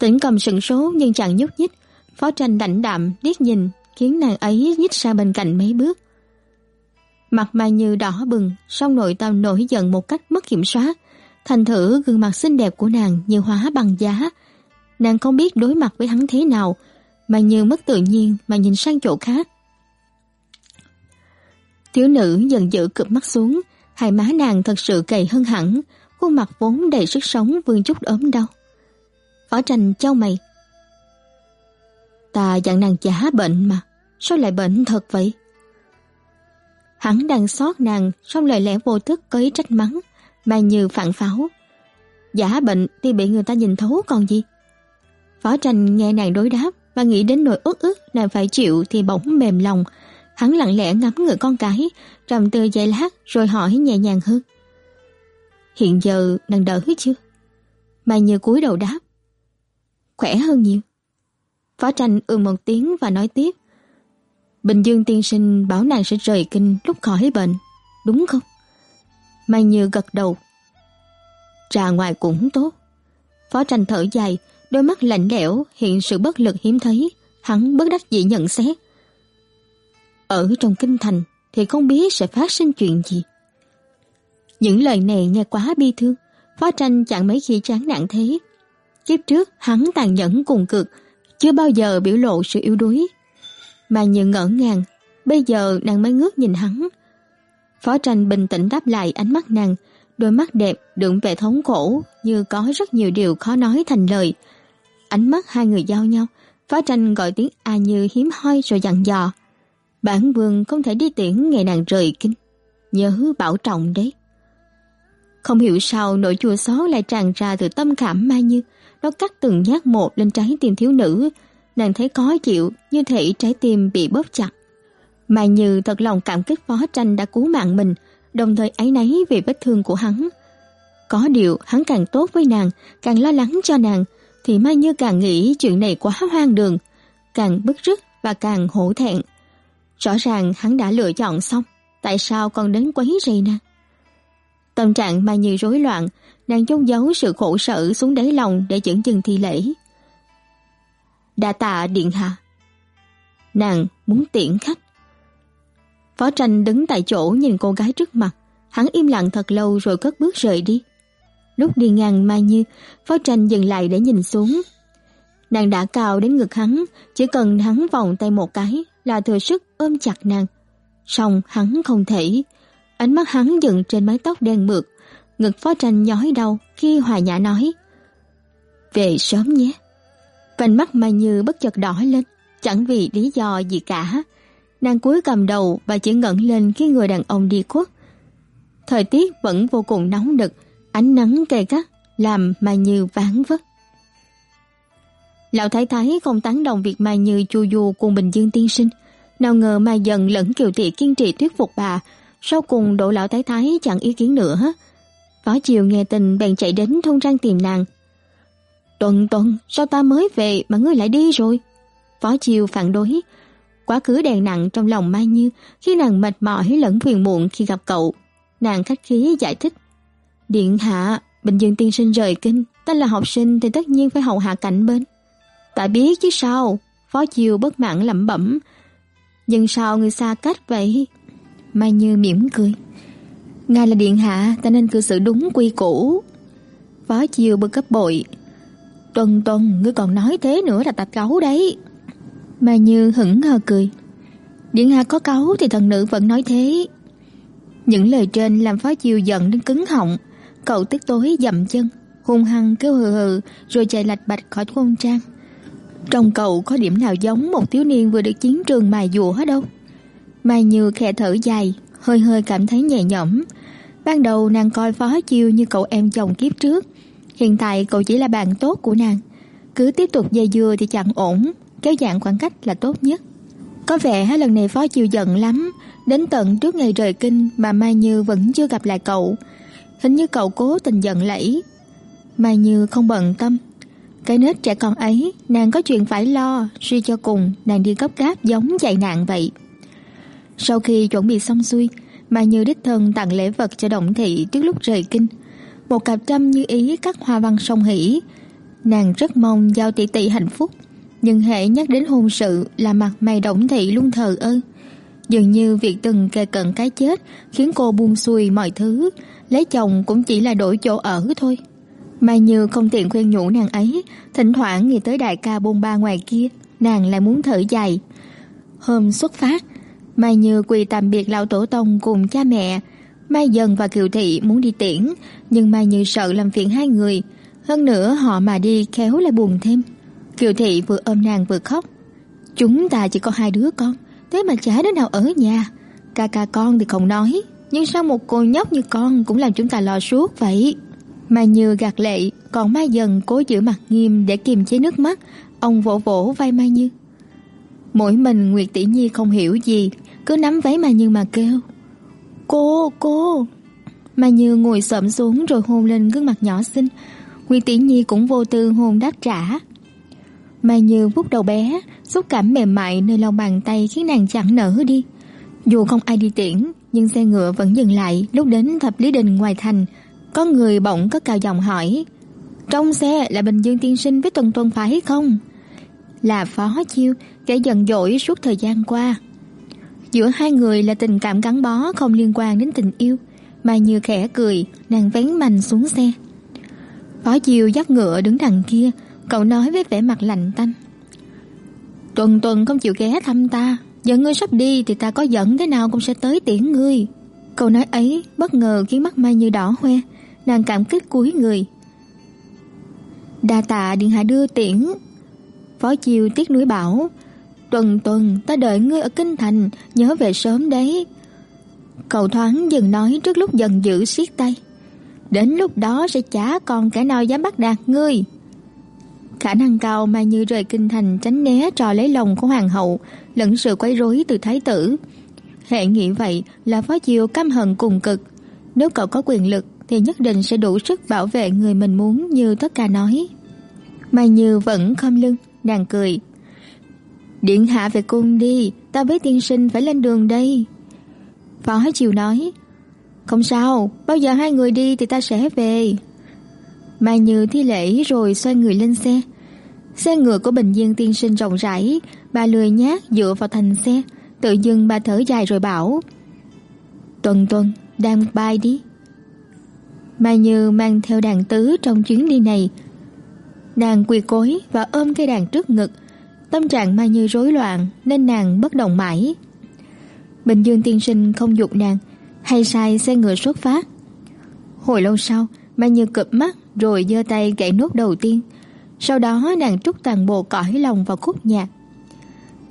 Tỉnh cầm sững số nhưng chẳng nhúc nhích. Phó tranh lãnh đạm liếc nhìn khiến nàng ấy nhích ra bên cạnh mấy bước. Mặt Mai Như đỏ bừng, song nội tâm nổi giận một cách mất kiểm soát. Thành thử gương mặt xinh đẹp của nàng như hóa bằng giá. Nàng không biết đối mặt với hắn thế nào, mà như mất tự nhiên mà nhìn sang chỗ khác. Thiếu nữ dần dữ cụp mắt xuống, hai má nàng thật sự cày hơn hẳn, khuôn mặt vốn đầy sức sống vương chút ốm đau. Phó tranh trao mày. Ta dặn nàng giả bệnh mà, sao lại bệnh thật vậy? Hắn đang xót nàng, trong lời lẽ vô thức có ý trách mắng, mà như phản pháo. Giả bệnh thì bị người ta nhìn thấu còn gì? Phó tranh nghe nàng đối đáp và nghĩ đến nỗi uất ức nàng phải chịu thì bỗng mềm lòng. Hắn lặng lẽ ngắm người con cái, trầm tư giây lát rồi hỏi nhẹ nhàng hơn. Hiện giờ nàng đỡ chưa? Mà Như cúi đầu đáp. Khỏe hơn nhiều. Phó tranh ừ một tiếng và nói tiếp. Bình Dương tiên sinh bảo nàng sẽ rời kinh lúc khỏi bệnh, đúng không? Mai Như gật đầu. Trà ngoài cũng tốt. Phó tranh thở dài, đôi mắt lạnh lẽo hiện sự bất lực hiếm thấy, hắn bất đắc dĩ nhận xét. Ở trong kinh thành thì không biết sẽ phát sinh chuyện gì. Những lời này nghe quá bi thương, Phó tranh chẳng mấy khi chán nản thế. Kiếp trước hắn tàn nhẫn cùng cực, chưa bao giờ biểu lộ sự yếu đuối. Mà như ngỡ ngàng, bây giờ nàng mới ngước nhìn hắn. Phó tranh bình tĩnh đáp lại ánh mắt nàng, đôi mắt đẹp đựng vẻ thống khổ như có rất nhiều điều khó nói thành lời. Ánh mắt hai người giao nhau, Phó tranh gọi tiếng A Như hiếm hoi rồi dặn dò. Bản vương không thể đi tiễn ngày nàng rời kinh. Nhớ bảo trọng đấy. Không hiểu sao nỗi chua xót lại tràn ra từ tâm cảm Mai Như, nó cắt từng nhát một lên trái tim thiếu nữ. Nàng thấy khó chịu, như thể trái tim bị bóp chặt. Mai Như thật lòng cảm kích phó tranh đã cứu mạng mình, đồng thời áy náy vì vết thương của hắn. Có điều hắn càng tốt với nàng, càng lo lắng cho nàng, thì Mai Như càng nghĩ chuyện này quá hoang đường, càng bức rứt và càng hổ thẹn. Rõ ràng hắn đã lựa chọn xong, tại sao còn đến quấy rầy nàng? Tâm trạng Mai Như rối loạn, nàng chôn giấu sự khổ sở xuống đáy lòng để chững chừng thi lễ. Đa tạ điện hạ. Nàng muốn tiễn khách. Phó tranh đứng tại chỗ nhìn cô gái trước mặt, hắn im lặng thật lâu rồi cất bước rời đi. Lúc đi ngang Mai Như, Phó tranh dừng lại để nhìn xuống. Nàng đã cao đến ngực hắn, chỉ cần hắn vòng tay một cái là thừa sức ôm chặt nàng. Song hắn không thể, Ánh mắt hắn dựng trên mái tóc đen mượt, ngực phó tranh nhói đau khi hòa nhã nói. Về sớm nhé. Vành mắt Mai Như bất chợt đỏ lên, chẳng vì lý do gì cả. Nàng cúi cầm đầu và chỉ ngẩng lên khi người đàn ông đi khuất. Thời tiết vẫn vô cùng nóng nực, ánh nắng gay gắt làm Mai Như ván vất. Lão Thái Thái không tán đồng việc Mai Như chu du cùng Bình Dương tiên sinh. Nào ngờ Mai dần lẫn Kiều Thị kiên trì thuyết phục bà, sau cùng độ lão Thái Thái chẳng ý kiến nữa. Phó Chiều nghe tình bèn chạy đến thôn trang tìm nàng. Tuần tuần, sao ta mới về mà ngươi lại đi rồi? Phó Chiều phản đối. Quá khứ đè nặng trong lòng Mai Như khi nàng mệt mỏi lẫn phiền muộn khi gặp cậu. Nàng khách khí giải thích. Điện hạ, Bình Dương tiên sinh rời kinh, ta là học sinh thì tất nhiên phải hầu hạ cạnh bên. Ta biết chứ sao, Phó Chiều bất mãn lẩm bẩm. Nhưng sao người xa cách vậy? Mai Như mỉm cười. Ngài là điện hạ, ta nên cư xử đúng quy củ. Phó Chiều bực cấp bội. Tuần tuần, ngươi còn nói thế nữa là ta cáu đấy. Mai Như hững hờ cười. Điện hạ có cáu thì thần nữ vẫn nói thế. Những lời trên làm Phó Chiều giận đến cứng họng. Cậu tức tối dậm chân, hung hăng kêu hừ hừ rồi chạy lạch bạch khỏi thôn trang. Trong cậu có điểm nào giống một thiếu niên vừa được chiến trường mài dùa hết đâu. Mai Như khẽ thở dài, hơi hơi cảm thấy nhẹ nhõm. Ban đầu nàng coi Phó Chiêu như cậu em chồng kiếp trước, hiện tại cậu chỉ là bạn tốt của nàng. Cứ tiếp tục dây dưa thì chẳng ổn, kéo dạng khoảng cách là tốt nhất. Có vẻ lần này Phó Chiêu giận lắm, đến tận trước ngày rời kinh mà Mai Như vẫn chưa gặp lại cậu. Hình như cậu cố tình giận lẫy. Mai Như không bận tâm, cái nết trẻ con ấy, nàng có chuyện phải lo, suy cho cùng, nàng đi gấp gáp giống chạy nạn vậy. Sau khi chuẩn bị xong xuôi, Mai Như đích thân tặng lễ vật cho Động Thị trước lúc rời kinh. Một cặp trăm như ý các hoa văn song hỷ. Nàng rất mong giao tỷ tỷ hạnh phúc, nhưng hệ nhắc đến hôn sự là mặt mày Động Thị luôn thờ ơ. Dường như việc từng kề cận cái chết khiến cô buông xuôi mọi thứ, lấy chồng cũng chỉ là đổi chỗ ở thôi. Mai Như không tiện khuyên nhủ nàng ấy, thỉnh thoảng nghĩ tới đại ca bôn ba ngoài kia, nàng lại muốn thở dài. Hôm xuất phát, Mai Như quỳ tạm biệt lão tổ tông cùng cha mẹ. Mai Dần và Kiều Thị muốn đi tiễn, nhưng Mai Như sợ làm phiền hai người. Hơn nữa họ mà đi khéo lại buồn thêm. Kiều Thị vừa ôm nàng vừa khóc. Chúng ta chỉ có hai đứa con, thế mà chả đứa nào ở nhà. Ca ca con thì không nói, nhưng sao một cô nhóc như con cũng làm chúng ta lo suốt vậy? Mai Như gạt lệ, còn Mai Dần cố giữ mặt nghiêm để kiềm chế nước mắt, ông vỗ vỗ vai Mai Như. Mỗi mình Nguyệt Tỷ Nhi không hiểu gì, cứ nắm váy mà Như mà kêu. Cô, cô. Mai Như ngồi xổm xuống rồi hôn lên gương mặt nhỏ xinh. Nguyệt Tỷ Nhi cũng vô tư hôn đáp trả. Mai Như vuốt đầu bé, xúc cảm mềm mại nơi lòng bàn tay khiến nàng chẳng nở đi. Dù không ai đi tiễn, nhưng xe ngựa vẫn dừng lại lúc đến thập lý đình ngoài thành. Có người bỗng có cao giọng hỏi, trong xe là Bình Dương tiên sinh với Tuần Tuần phải không? Là Phó Chiêu, kẻ giận dỗi suốt thời gian qua. Giữa hai người là tình cảm gắn bó không liên quan đến tình yêu, mà như khẽ cười, nàng vén mành xuống xe. Phó Chiêu dắt ngựa đứng đằng kia, cậu nói với vẻ mặt lạnh tanh. Tuần tuần không chịu ghé thăm ta, giờ ngươi sắp đi thì ta có giận thế nào cũng sẽ tới tiễn ngươi. Câu nói ấy bất ngờ khiến mắt Mai Như đỏ hoe, nàng cảm kích cúi người. Đa tạ điện hạ đưa tiễn. Phó Chiêu tiếc nuối bảo, tuần tuần ta đợi ngươi ở kinh thành, nhớ về sớm đấy. Cậu thoáng dừng nói trước lúc dần giữ siết tay. Đến lúc đó sẽ chả còn kẻ nào dám bắt đạt ngươi. Khả năng cao Mai Như rời kinh thành tránh né trò lấy lòng của hoàng hậu, lẫn sự quấy rối từ thái tử. Hệ nghĩ vậy là Phó chiều căm hận cùng cực. Nếu cậu có quyền lực thì nhất định sẽ đủ sức bảo vệ người mình muốn như tất cả nói. Mai Như vẫn khom lưng, nàng cười. Điện hạ về cung đi, ta với tiên sinh phải lên đường đây. Phó Chiều nói, không sao, bao giờ hai người đi thì ta sẽ về. Mai Như thi lễ rồi xoay người lên xe. Xe ngựa của Bình Dương tiên sinh rộng rãi, bà lười nhác dựa vào thành xe, tự dưng bà thở dài rồi bảo: "Tuần Tuần, đang bay đi." Mai Như mang theo đàn tứ trong chuyến đi này. Nàng quỳ cối và ôm cây đàn trước ngực, tâm trạng Mai Như rối loạn nên nàng bất động mãi. Bình Dương tiên sinh không dục nàng, hay sai xe ngựa xuất phát. Hồi lâu sau, Mai Như cụp mắt rồi giơ tay gãy nốt đầu tiên. Sau đó nàng trút toàn bộ cõi lòng vào khúc nhạc.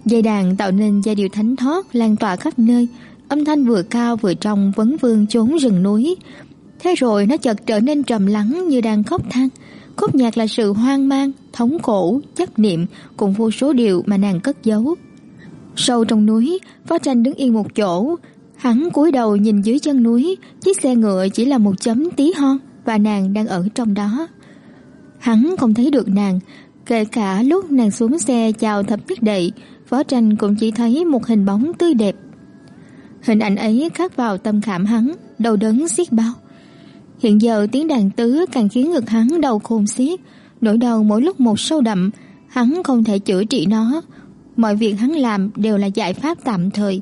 Dây đàn tạo nên giai điệu thánh thót lan tỏa khắp nơi, âm thanh vừa cao vừa trong vấn vương chốn rừng núi, Thế rồi nó chợt trở nên trầm lắng như đang khóc than. Khúc nhạc là sự hoang mang, thống khổ, chấp niệm cùng vô số điều mà nàng cất giấu. Sâu trong núi, Phó Tranh đứng yên một chỗ, hắn cúi đầu nhìn dưới chân núi, chiếc xe ngựa chỉ là một chấm tí hon và nàng đang ở trong đó. Hắn không thấy được nàng, kể cả lúc nàng xuống xe chào thập nhất đệ, Phó Tranh cũng chỉ thấy một hình bóng tươi đẹp. Hình ảnh ấy khắc vào tâm khảm hắn, đầu đớn xiết bao. Hiện giờ tiếng đàn tứ càng khiến ngực hắn đau khôn xiết, nỗi đau mỗi lúc một sâu đậm, hắn không thể chữa trị nó. Mọi việc hắn làm đều là giải pháp tạm thời.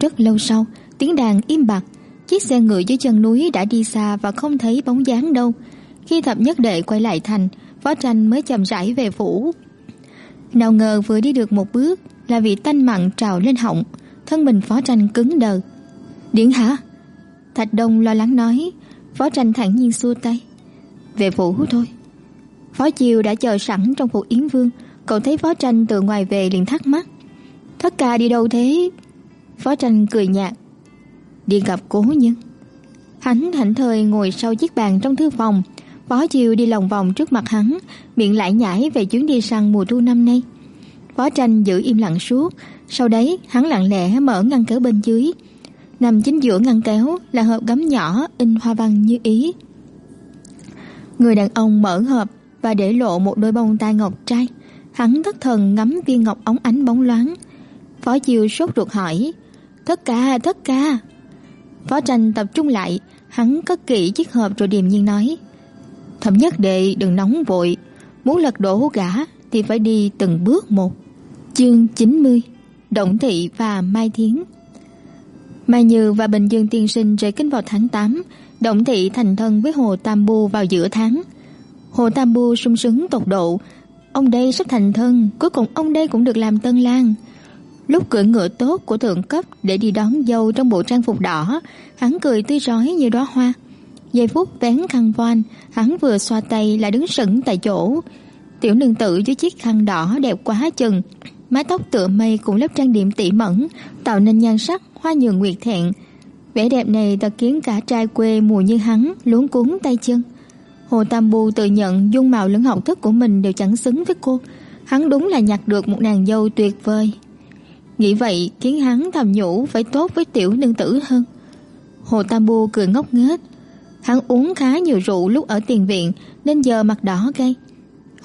Rất lâu sau, tiếng đàn im bặt, chiếc xe ngựa dưới chân núi đã đi xa và không thấy bóng dáng đâu. Khi thập nhất đệ quay lại thành, Phó Tranh mới chậm rãi về phủ. Nào ngờ vừa đi được một bước là vị tanh mặn trào lên họng, thân mình Phó Tranh cứng đờ. "Điển hả?" Thạch Đông lo lắng nói, Phó Tranh thản nhiên xua tay. "Về phủ thôi." Phó Chiêu đã chờ sẵn trong phủ Yến Vương, cậu thấy Phó Tranh từ ngoài về liền thắc mắc. "Thất ca đi đâu thế?" Phó Tranh cười nhạt. "Đi gặp cố nhân." Hắn thảnh thời ngồi sau chiếc bàn trong thư phòng, Phó Chiêu đi lòng vòng trước mặt hắn, miệng lại nhảy về chuyến đi săn mùa thu năm nay. Phó Tranh giữ im lặng suốt, sau đấy hắn lặng lẽ mở ngăn kéo bên dưới. Nằm chính giữa ngăn kéo là hộp gấm nhỏ in hoa văn như ý. Người đàn ông mở hộp và để lộ một đôi bông tai ngọc trai. Hắn thất thần ngắm viên ngọc óng ánh bóng loáng. Phó Chiêu sốt ruột hỏi: "Tất cả, tất cả." Phó Tranh tập trung lại, hắn cất kỹ chiếc hộp rồi điềm nhiên nói: Thẩm nhất đệ đừng nóng vội, muốn lật đổ gã thì phải đi từng bước một. Chương 90 Động Thị và Mai Thiến Mai Như và Bình Dương tiên sinh rời kinh vào tháng 8, Động Thị thành thân với Hồ Tam Bu vào giữa tháng. Hồ Tam Bu sung sướng tột độ, ông đây sắp thành thân, cuối cùng ông đây cũng được làm tân lang. Lúc cưỡi ngựa tốt của thượng cấp để đi đón dâu trong bộ trang phục đỏ, hắn cười tươi rói như đóa hoa. Giây phút vén khăn voan, hắn vừa xoa tay là đứng sững tại chỗ. Tiểu nương tử với chiếc khăn đỏ đẹp quá chừng, mái tóc tựa mây cùng lớp trang điểm tỉ mẩn, tạo nên nhan sắc hoa nhường nguyệt thẹn. Vẻ đẹp này thật khiến cả trai quê mùa như hắn luống cuống tay chân. Hồ Tam Bu tự nhận dung mạo lẫn học thức của mình đều chẳng xứng với cô. Hắn đúng là nhặt được một nàng dâu tuyệt vời. Nghĩ vậy khiến hắn thầm nhủ phải tốt với tiểu nương tử hơn. Hồ Tam Bu cười ngốc nghếch, Hắn uống khá nhiều rượu lúc ở tiền viện nên giờ mặt đỏ gay.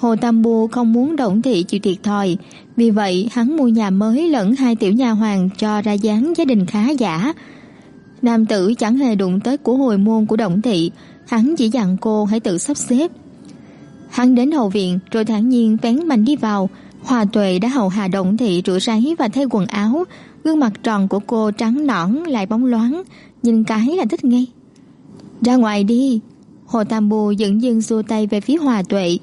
Hồ Tam Bu không muốn Động Thị chịu thiệt thòi, vì vậy hắn mua nhà mới lẫn hai tiểu nhà hoàng cho ra dáng gia đình khá giả. Nam tử chẳng hề đụng tới của hồi môn của Động Thị, hắn chỉ dặn cô hãy tự sắp xếp. Hắn đến hậu viện rồi thản nhiên vén mạnh đi vào, Hòa Tuệ đã hầu hạ Động Thị rửa ráy và thay quần áo, gương mặt tròn của cô trắng nõn lại bóng loáng, nhìn cái là thích ngay. Ra ngoài đi. Hồ Tam Bù dẫn dưng xua tay về phía Hòa Tuệ.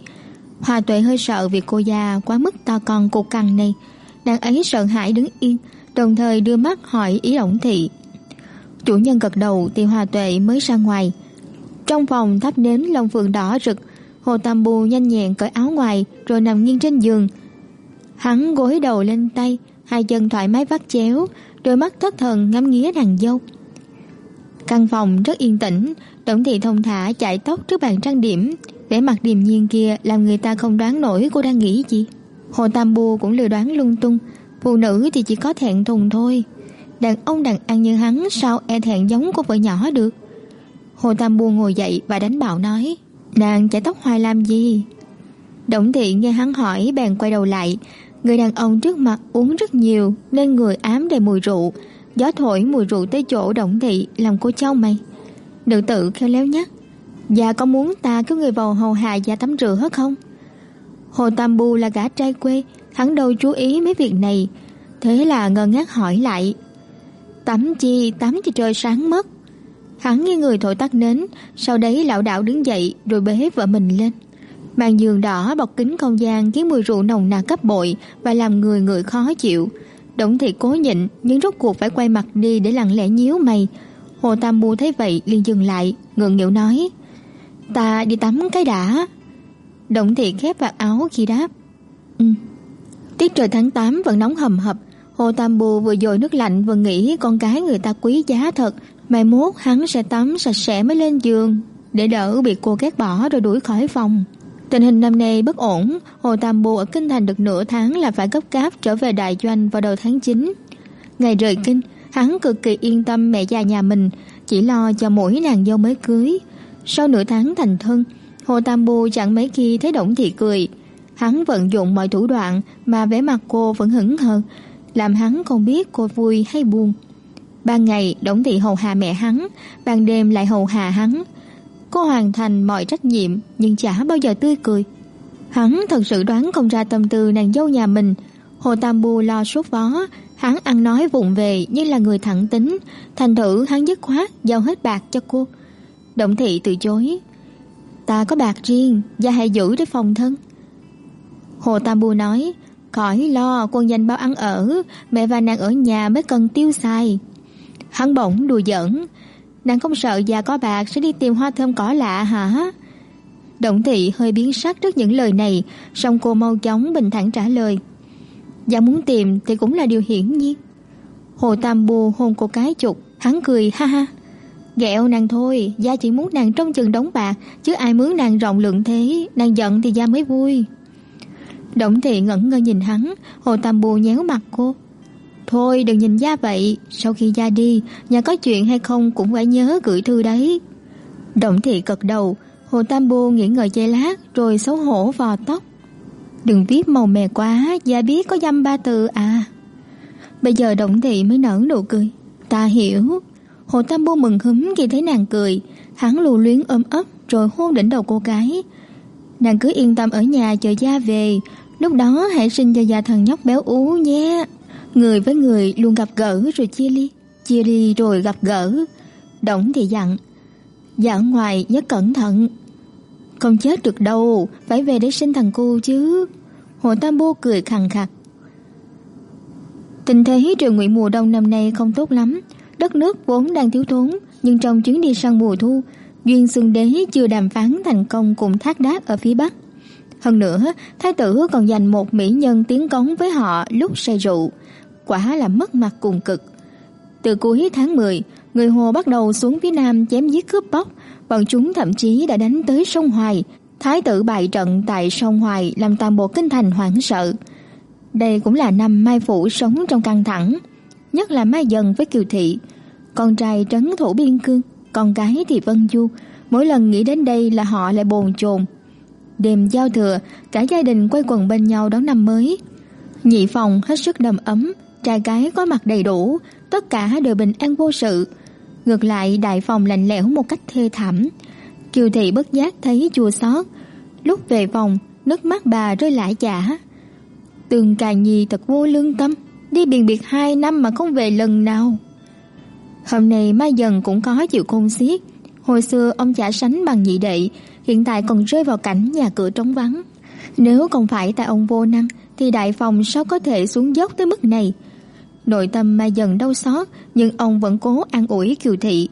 Hòa Tuệ hơi sợ vì cô già quá mức to con cục cằn này. Nàng ấy sợ hãi đứng yên, đồng thời đưa mắt hỏi ý ổng thị. Chủ nhân gật đầu thì Hòa Tuệ mới ra ngoài. Trong phòng thắp nến lông phượng đỏ rực, Hồ Tam Bù nhanh nhẹn cởi áo ngoài rồi nằm nghiêng trên giường. Hắn gối đầu lên tay, hai chân thoải mái vắt chéo, đôi mắt thất thần ngắm nghía nàng dâu. Căn phòng rất yên tĩnh, Tổng thị thông thả chạy tóc trước bàn trang điểm, vẻ mặt điềm nhiên kia làm người ta không đoán nổi cô đang nghĩ gì. Hồ Tam Bu cũng lừa đoán lung tung, phụ nữ thì chỉ có thẹn thùng thôi. Đàn ông đàn ăn như hắn sao e thẹn giống cô vợ nhỏ được. Hồ Tam Bu ngồi dậy và đánh bạo nói, nàng chải tóc hoài làm gì? Động thị nghe hắn hỏi bèn quay đầu lại, người đàn ông trước mặt uống rất nhiều nên người ám đầy mùi rượu, gió thổi mùi rượu tới chỗ động thị làm cô chau mày. Nữ tử khéo léo nhắc Dạ có muốn ta cứu người vào hầu hạ và tắm rửa hết không? Hồ Tam Bu là gã trai quê Hắn đâu chú ý mấy việc này. Thế là ngơ ngác hỏi lại. Tắm chi tắm cho trời sáng mất. Hắn nghe người thổi tắt nến Sau đấy lão đạo đứng dậy Rồi bế vợ mình lên. Màn giường đỏ bọc kính không gian Khiến mùi rượu nồng nàn cấp bội Và làm người người khó chịu. Đổng thị cố nhịn Nhưng rốt cuộc phải quay mặt đi để lặng lẽ nhíu mày. Hồ Tam Bu thấy vậy liền dừng lại, ngượng nghịu nói: "Ta đi tắm cái đã." Động Thị khép vạt áo khi đáp: "Ừ." Tiết trời tháng 8 vẫn nóng hầm hập, Hồ Tam bù vừa dội nước lạnh vừa nghĩ con cái người ta quý giá thật Mai mốt hắn sẽ tắm sạch sẽ mới lên giường, để đỡ bị cô ghét bỏ rồi đuổi khỏi phòng. Tình hình năm nay bất ổn, Hồ Tam Bù ở Kinh Thành được nửa tháng là phải gấp gáp trở về đại doanh vào đầu tháng 9. Ngày rời kinh, hắn cực kỳ yên tâm mẹ già nhà mình, chỉ lo cho mỗi nàng dâu mới cưới. Sau nửa tháng thành thân, Hồ Tam Bù chẳng mấy khi thấy Đổng Thị cười. Hắn vận dụng mọi thủ đoạn mà vẻ mặt cô vẫn hững hờ, làm hắn không biết cô vui hay buồn. Ban ngày Đổng Thị hầu hạ mẹ hắn, ban đêm lại hầu hạ hắn. Cô hoàn thành mọi trách nhiệm nhưng chả bao giờ tươi cười. Hắn thật sự đoán không ra tâm tư nàng dâu nhà mình. Hồ Tam Bu lo suốt vó, hắn ăn nói vụng về như là người thẳng tính, thành thử hắn dứt khoát giao hết bạc cho cô. Động thị từ chối. Ta có bạc riêng, gia hãy giữ để phòng thân. Hồ Tam Bu nói, khỏi lo quân danh bao ăn ở, mẹ và nàng ở nhà mới cần tiêu xài. Hắn bỗng đùa giỡn, nàng không sợ già có bạc sẽ đi tìm hoa thơm cỏ lạ hả? Động thị hơi biến sắc trước những lời này, song cô mau chóng bình thản trả lời. Dạ muốn tìm thì cũng là điều hiển nhiên. Hồ Tam Bu hôn cô cái chục, hắn cười ha ha. Ghẹo nàng thôi, gia chỉ muốn nàng trong chừng đóng bạc, chứ ai mướn nàng rộng lượng thế, nàng giận thì gia mới vui. Động thị ngẩn ngơ nhìn hắn, Hồ Tam bù nhéo mặt cô. Thôi đừng nhìn gia vậy, sau khi gia đi, nhà có chuyện hay không cũng phải nhớ gửi thư đấy. Động thị cật đầu, Hồ Tam bù nghĩ ngợi giây lát rồi xấu hổ vò tóc. Đừng viết màu mè quá, gia biết có dăm ba từ à. Bây giờ Động thị mới nở nụ cười. Ta hiểu. Hồ Tam Bu mừng húm khi thấy nàng cười, hắn lưu luyến ôm ấp rồi hôn đỉnh đầu cô gái. Nàng cứ yên tâm ở nhà chờ gia về, lúc đó hãy sinh cho gia thần nhóc béo ú nhé. Người với người luôn gặp gỡ rồi chia ly, chia ly rồi gặp gỡ. Động thì dặn, dạ ở ngoài nhớ cẩn thận. Không chết được đâu, phải về để sinh thằng cu chứ. Hồ Tam Bô cười khằng khặc. Tình thế trường nguyện mùa đông năm nay không tốt lắm, đất nước vốn đang thiếu thốn, nhưng trong chuyến đi sang mùa thu, Duyên Xương Đế chưa đàm phán thành công cùng Thác Đát ở phía Bắc. Hơn nữa, thái tử còn dành một mỹ nhân tiến cống với họ lúc say rượu, quả là mất mặt cùng cực. Từ cuối tháng 10, người Hồ bắt đầu xuống phía Nam chém giết cướp bóc, bọn chúng thậm chí đã đánh tới sông Hoài. Thái tử bại trận tại sông Hoài làm toàn bộ kinh thành hoảng sợ. Đây cũng là năm Mai Phủ sống trong căng thẳng, nhất là Mai Dần với Kiều Thị. Con trai trấn thủ biên cương, con gái thì Vân Du, mỗi lần nghĩ đến đây là họ lại bồn chồn. Đêm giao thừa, cả gia đình quay quần bên nhau đón năm mới. Nhị phòng hết sức đầm ấm, trai gái có mặt đầy đủ, tất cả đều bình an vô sự. Ngược lại đại phòng lạnh lẽo một cách thê thảm. Kiều thị bất giác thấy chua xót, lúc về phòng, nước mắt bà rơi lã chả. Tường Cà Nhi thật vô lương tâm, đi biển biệt hai năm mà không về lần nào. Hôm nay Mai Dần cũng có chịu khôn xiết, hồi xưa ông chả sánh bằng nhị đệ, hiện tại còn rơi vào cảnh nhà cửa trống vắng. Nếu không phải tại ông vô năng thì đại phòng sao có thể xuống dốc tới mức này? Nội tâm Mai dần đau xót, nhưng ông vẫn cố an ủi Kiều thị.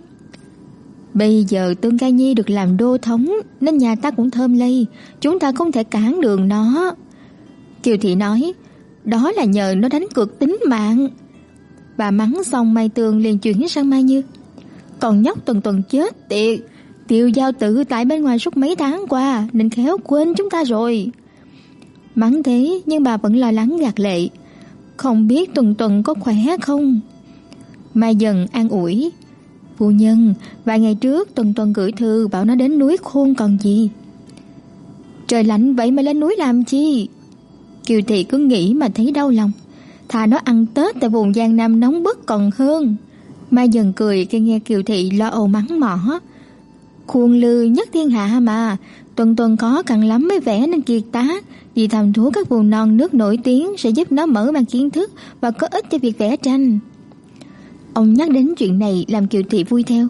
Bây giờ Tương Ca Nhi được làm đô thống nên nhà ta cũng thơm lây, chúng ta không thể cản đường nó. Kiều thị nói, đó là nhờ nó đánh cược tính mạng. Bà mắng xong Mai Tường liền chuyển sang Mai Như. Còn nhóc tuần tuần chết tiệt, tiêu giao tử tại bên ngoài suốt mấy tháng qua nên khéo quên chúng ta rồi. Mắng thế nhưng bà vẫn lo lắng gạt lệ. Không biết tuần tuần có khỏe không? Mai dần an ủi. Phu nhân, vài ngày trước tuần tuần gửi thư bảo nó đến núi khôn còn gì. Trời lạnh vậy mà lên núi làm chi? Kiều thị cứ nghĩ mà thấy đau lòng. Thà nó ăn Tết tại vùng Giang Nam nóng bức còn hơn. Mai dần cười khi nghe Kiều thị lo âu mắng mỏ. Khuôn lư nhất thiên hạ mà, tuần tuần có cần lắm mới vẽ nên kiệt tác, vì thầm thú các vùng non nước nổi tiếng sẽ giúp nó mở mang kiến thức và có ích cho việc vẽ tranh. Ông nhắc đến chuyện này làm Kiều Thị vui theo.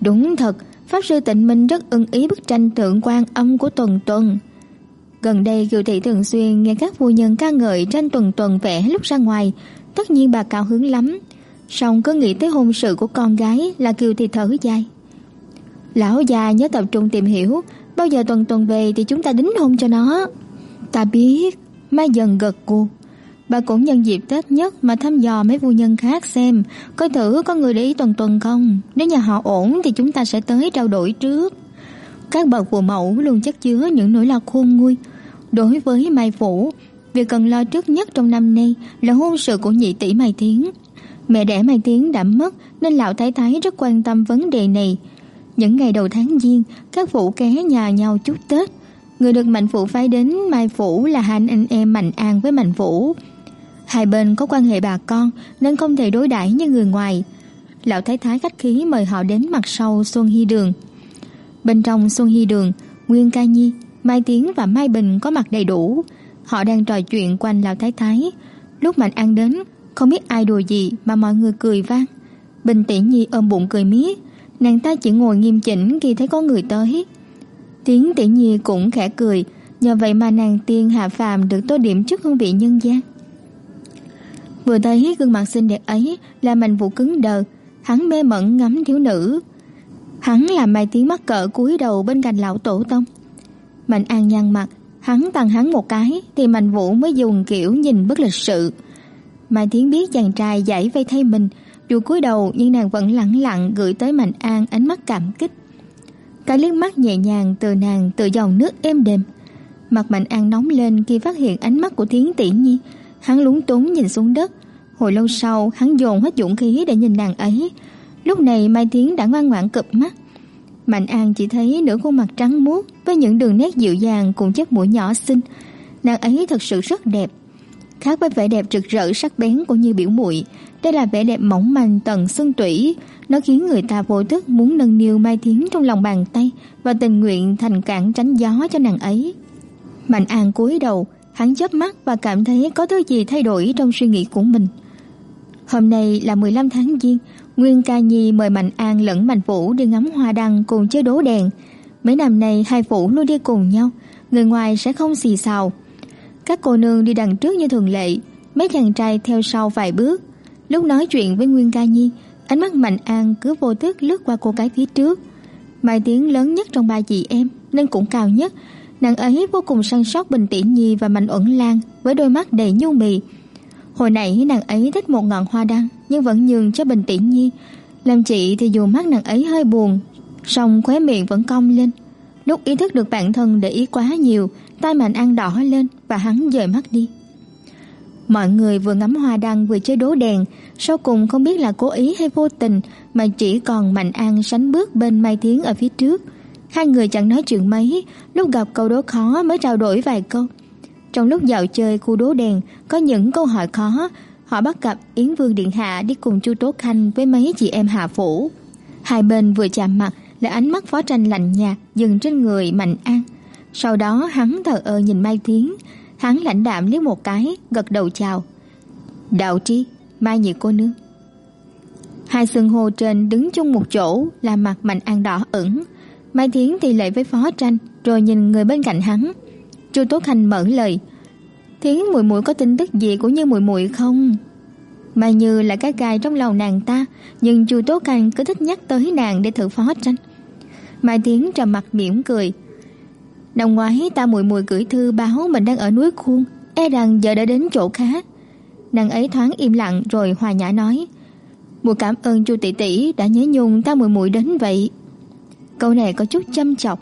Đúng thật, Pháp Sư Tịnh Minh rất ưng ý bức tranh tượng quan âm của Tuần Tuần. Gần đây Kiều Thị thường xuyên nghe các phu nhân ca ngợi tranh Tuần Tuần vẽ lúc ra ngoài, tất nhiên bà cao hứng lắm. Song cứ nghĩ tới hôn sự của con gái là Kiều Thị thở dài. Lão già nhớ tập trung tìm hiểu, bao giờ Tuần Tuần về thì chúng ta đính hôn cho nó. Ta biết, Mai dần gật gù. Bà cũng nhân dịp Tết nhất mà thăm dò mấy phu nhân khác xem, coi thử có người để ý tuần tuần không. Nếu nhà họ ổn thì chúng ta sẽ tới trao đổi trước. Các bậc phụ mẫu luôn chất chứa những nỗi lo khôn nguôi. Đối với Mai Phủ, việc cần lo trước nhất trong năm nay là hôn sự của nhị tỷ Mai Tiến. Mẹ đẻ Mai Tiến đã mất nên lão thái thái rất quan tâm vấn đề này. Những ngày đầu tháng Giêng, các phụ ké nhà nhau chúc Tết. Người được Mạnh Phụ phái đến Mai Phủ là hai anh em Mạnh An với Mạnh Vũ. Hai bên có quan hệ bà con nên không thể đối đãi như người ngoài. Lão Thái Thái khách khí mời họ đến mặt sau Xuân Hy Đường. Bên trong Xuân Hy Đường, Nguyên Ca Nhi, Mai Tiến và Mai Bình có mặt đầy đủ. Họ đang trò chuyện quanh Lão Thái Thái. Lúc Mạnh An đến, không biết ai đùa gì mà mọi người cười vang. Bình Tỷ Nhi ôm bụng cười miết, nàng ta chỉ ngồi nghiêm chỉnh khi thấy có người tới. Tiến Tỷ Nhi cũng khẽ cười, nhờ vậy mà nàng tiên hạ phàm được tô điểm trước hương vị nhân gian. Vừa thấy gương mặt xinh đẹp ấy là Mạnh Vũ cứng đờ, hắn mê mẩn ngắm thiếu nữ. Hắn làm Mai Tiến mắc cỡ cúi đầu bên cạnh lão tổ tông. Mạnh An nhăn mặt, hắn tặng hắn một cái thì Mạnh Vũ mới dùng kiểu nhìn bất lịch sự. Mai Tiến biết chàng trai giải vây thay mình, dù cúi đầu nhưng nàng vẫn lặng lặng gửi tới Mạnh An ánh mắt cảm kích. Cái liếc mắt nhẹ nhàng từ nàng từ dòng nước êm đềm. Mặt Mạnh An nóng lên khi phát hiện ánh mắt của Thiến Tỷ Nhi, hắn lúng túng nhìn xuống đất, Hồi lâu sau, hắn dồn hết dũng khí để nhìn nàng ấy. Lúc này Mai Tiến đã ngoan ngoãn cụp mắt. Mạnh An chỉ thấy nửa khuôn mặt trắng muốt với những đường nét dịu dàng cùng chiếc mũi nhỏ xinh. Nàng ấy thật sự rất đẹp. Khác với vẻ đẹp rực rỡ sắc bén của Như biểu muội, đây là vẻ đẹp mỏng manh tận xương tủy, nó khiến người ta vô thức muốn nâng niu Mai Tiến trong lòng bàn tay và tình nguyện thành cản tránh gió cho nàng ấy. Mạnh An cúi đầu, hắn chớp mắt và cảm thấy có thứ gì thay đổi trong suy nghĩ của mình. Hôm nay là 15 tháng Giêng, Nguyên Ca Nhi mời Mạnh An lẫn Mạnh Vũ đi ngắm hoa đăng cùng chơi đố đèn. Mấy năm nay hai phụ luôn đi cùng nhau, người ngoài sẽ không xì xào. Các cô nương đi đằng trước như thường lệ, mấy chàng trai theo sau vài bước. Lúc nói chuyện với Nguyên Ca Nhi, ánh mắt Mạnh An cứ vô thức lướt qua cô gái phía trước. Mai tiếng lớn nhất trong ba chị em nên cũng cao nhất. Nàng ấy vô cùng săn sóc Bình Tỷ Nhi và Mạnh Uẩn Lan với đôi mắt đầy nhu mì. Hồi nãy nàng ấy thích một ngọn hoa đăng nhưng vẫn nhường cho Bình Tỷ Nhi. Làm chị thì dù mắt nàng ấy hơi buồn, song khóe miệng vẫn cong lên. Lúc ý thức được bản thân để ý quá nhiều, tai Mạnh An đỏ lên và hắn dời mắt đi. Mọi người vừa ngắm hoa đăng vừa chơi đố đèn, sau cùng không biết là cố ý hay vô tình mà chỉ còn Mạnh An sánh bước bên Mai Thiến ở phía trước. Hai người chẳng nói chuyện mấy, lúc gặp câu đố khó mới trao đổi vài câu. Trong lúc dạo chơi khu đố đèn, có những câu hỏi khó, họ bắt gặp Yến Vương Điện Hạ đi cùng Chu Tố Khanh với mấy chị em hạ phủ. Hai bên vừa chạm mặt là ánh mắt phó tranh lạnh nhạt dừng trên người Mạnh An. Sau đó hắn thờ ơ nhìn Mai Tiến, hắn lãnh đạm liếc một cái, gật đầu chào. Đạo tri, Mai nhị cô nương. Hai sừng hồ trên đứng chung một chỗ, làm mặt Mạnh An đỏ ửng. Mai Thiến thì lệ với phó tranh, rồi nhìn người bên cạnh hắn. Chu Tố Khanh mở lời, Thiến muội muội có tin tức gì của Như muội muội không? Mai Như là cái gai trong lòng nàng ta, nhưng Chu Tố Khanh cứ thích nhắc tới nàng để thử phó tranh. Mai Tiến trầm mặt mỉm cười. Năm ngoái ta muội muội gửi thư báo mình đang ở núi Khuôn, e rằng giờ đã đến chỗ khác. Nàng ấy thoáng im lặng rồi hòa nhã nói: "Muội cảm ơn Chu tỷ tỷ đã nhớ nhung ta muội muội đến vậy." Câu này có chút châm chọc,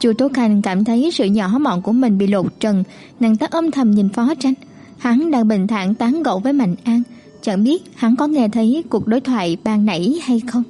Chu Tố Khanh cảm thấy sự nhỏ mọn của mình bị lột trần, nàng ta âm thầm nhìn Phó Tranh. Hắn đang bình thản tán gẫu với Mạnh An, chẳng biết hắn có nghe thấy cuộc đối thoại ban nãy hay không.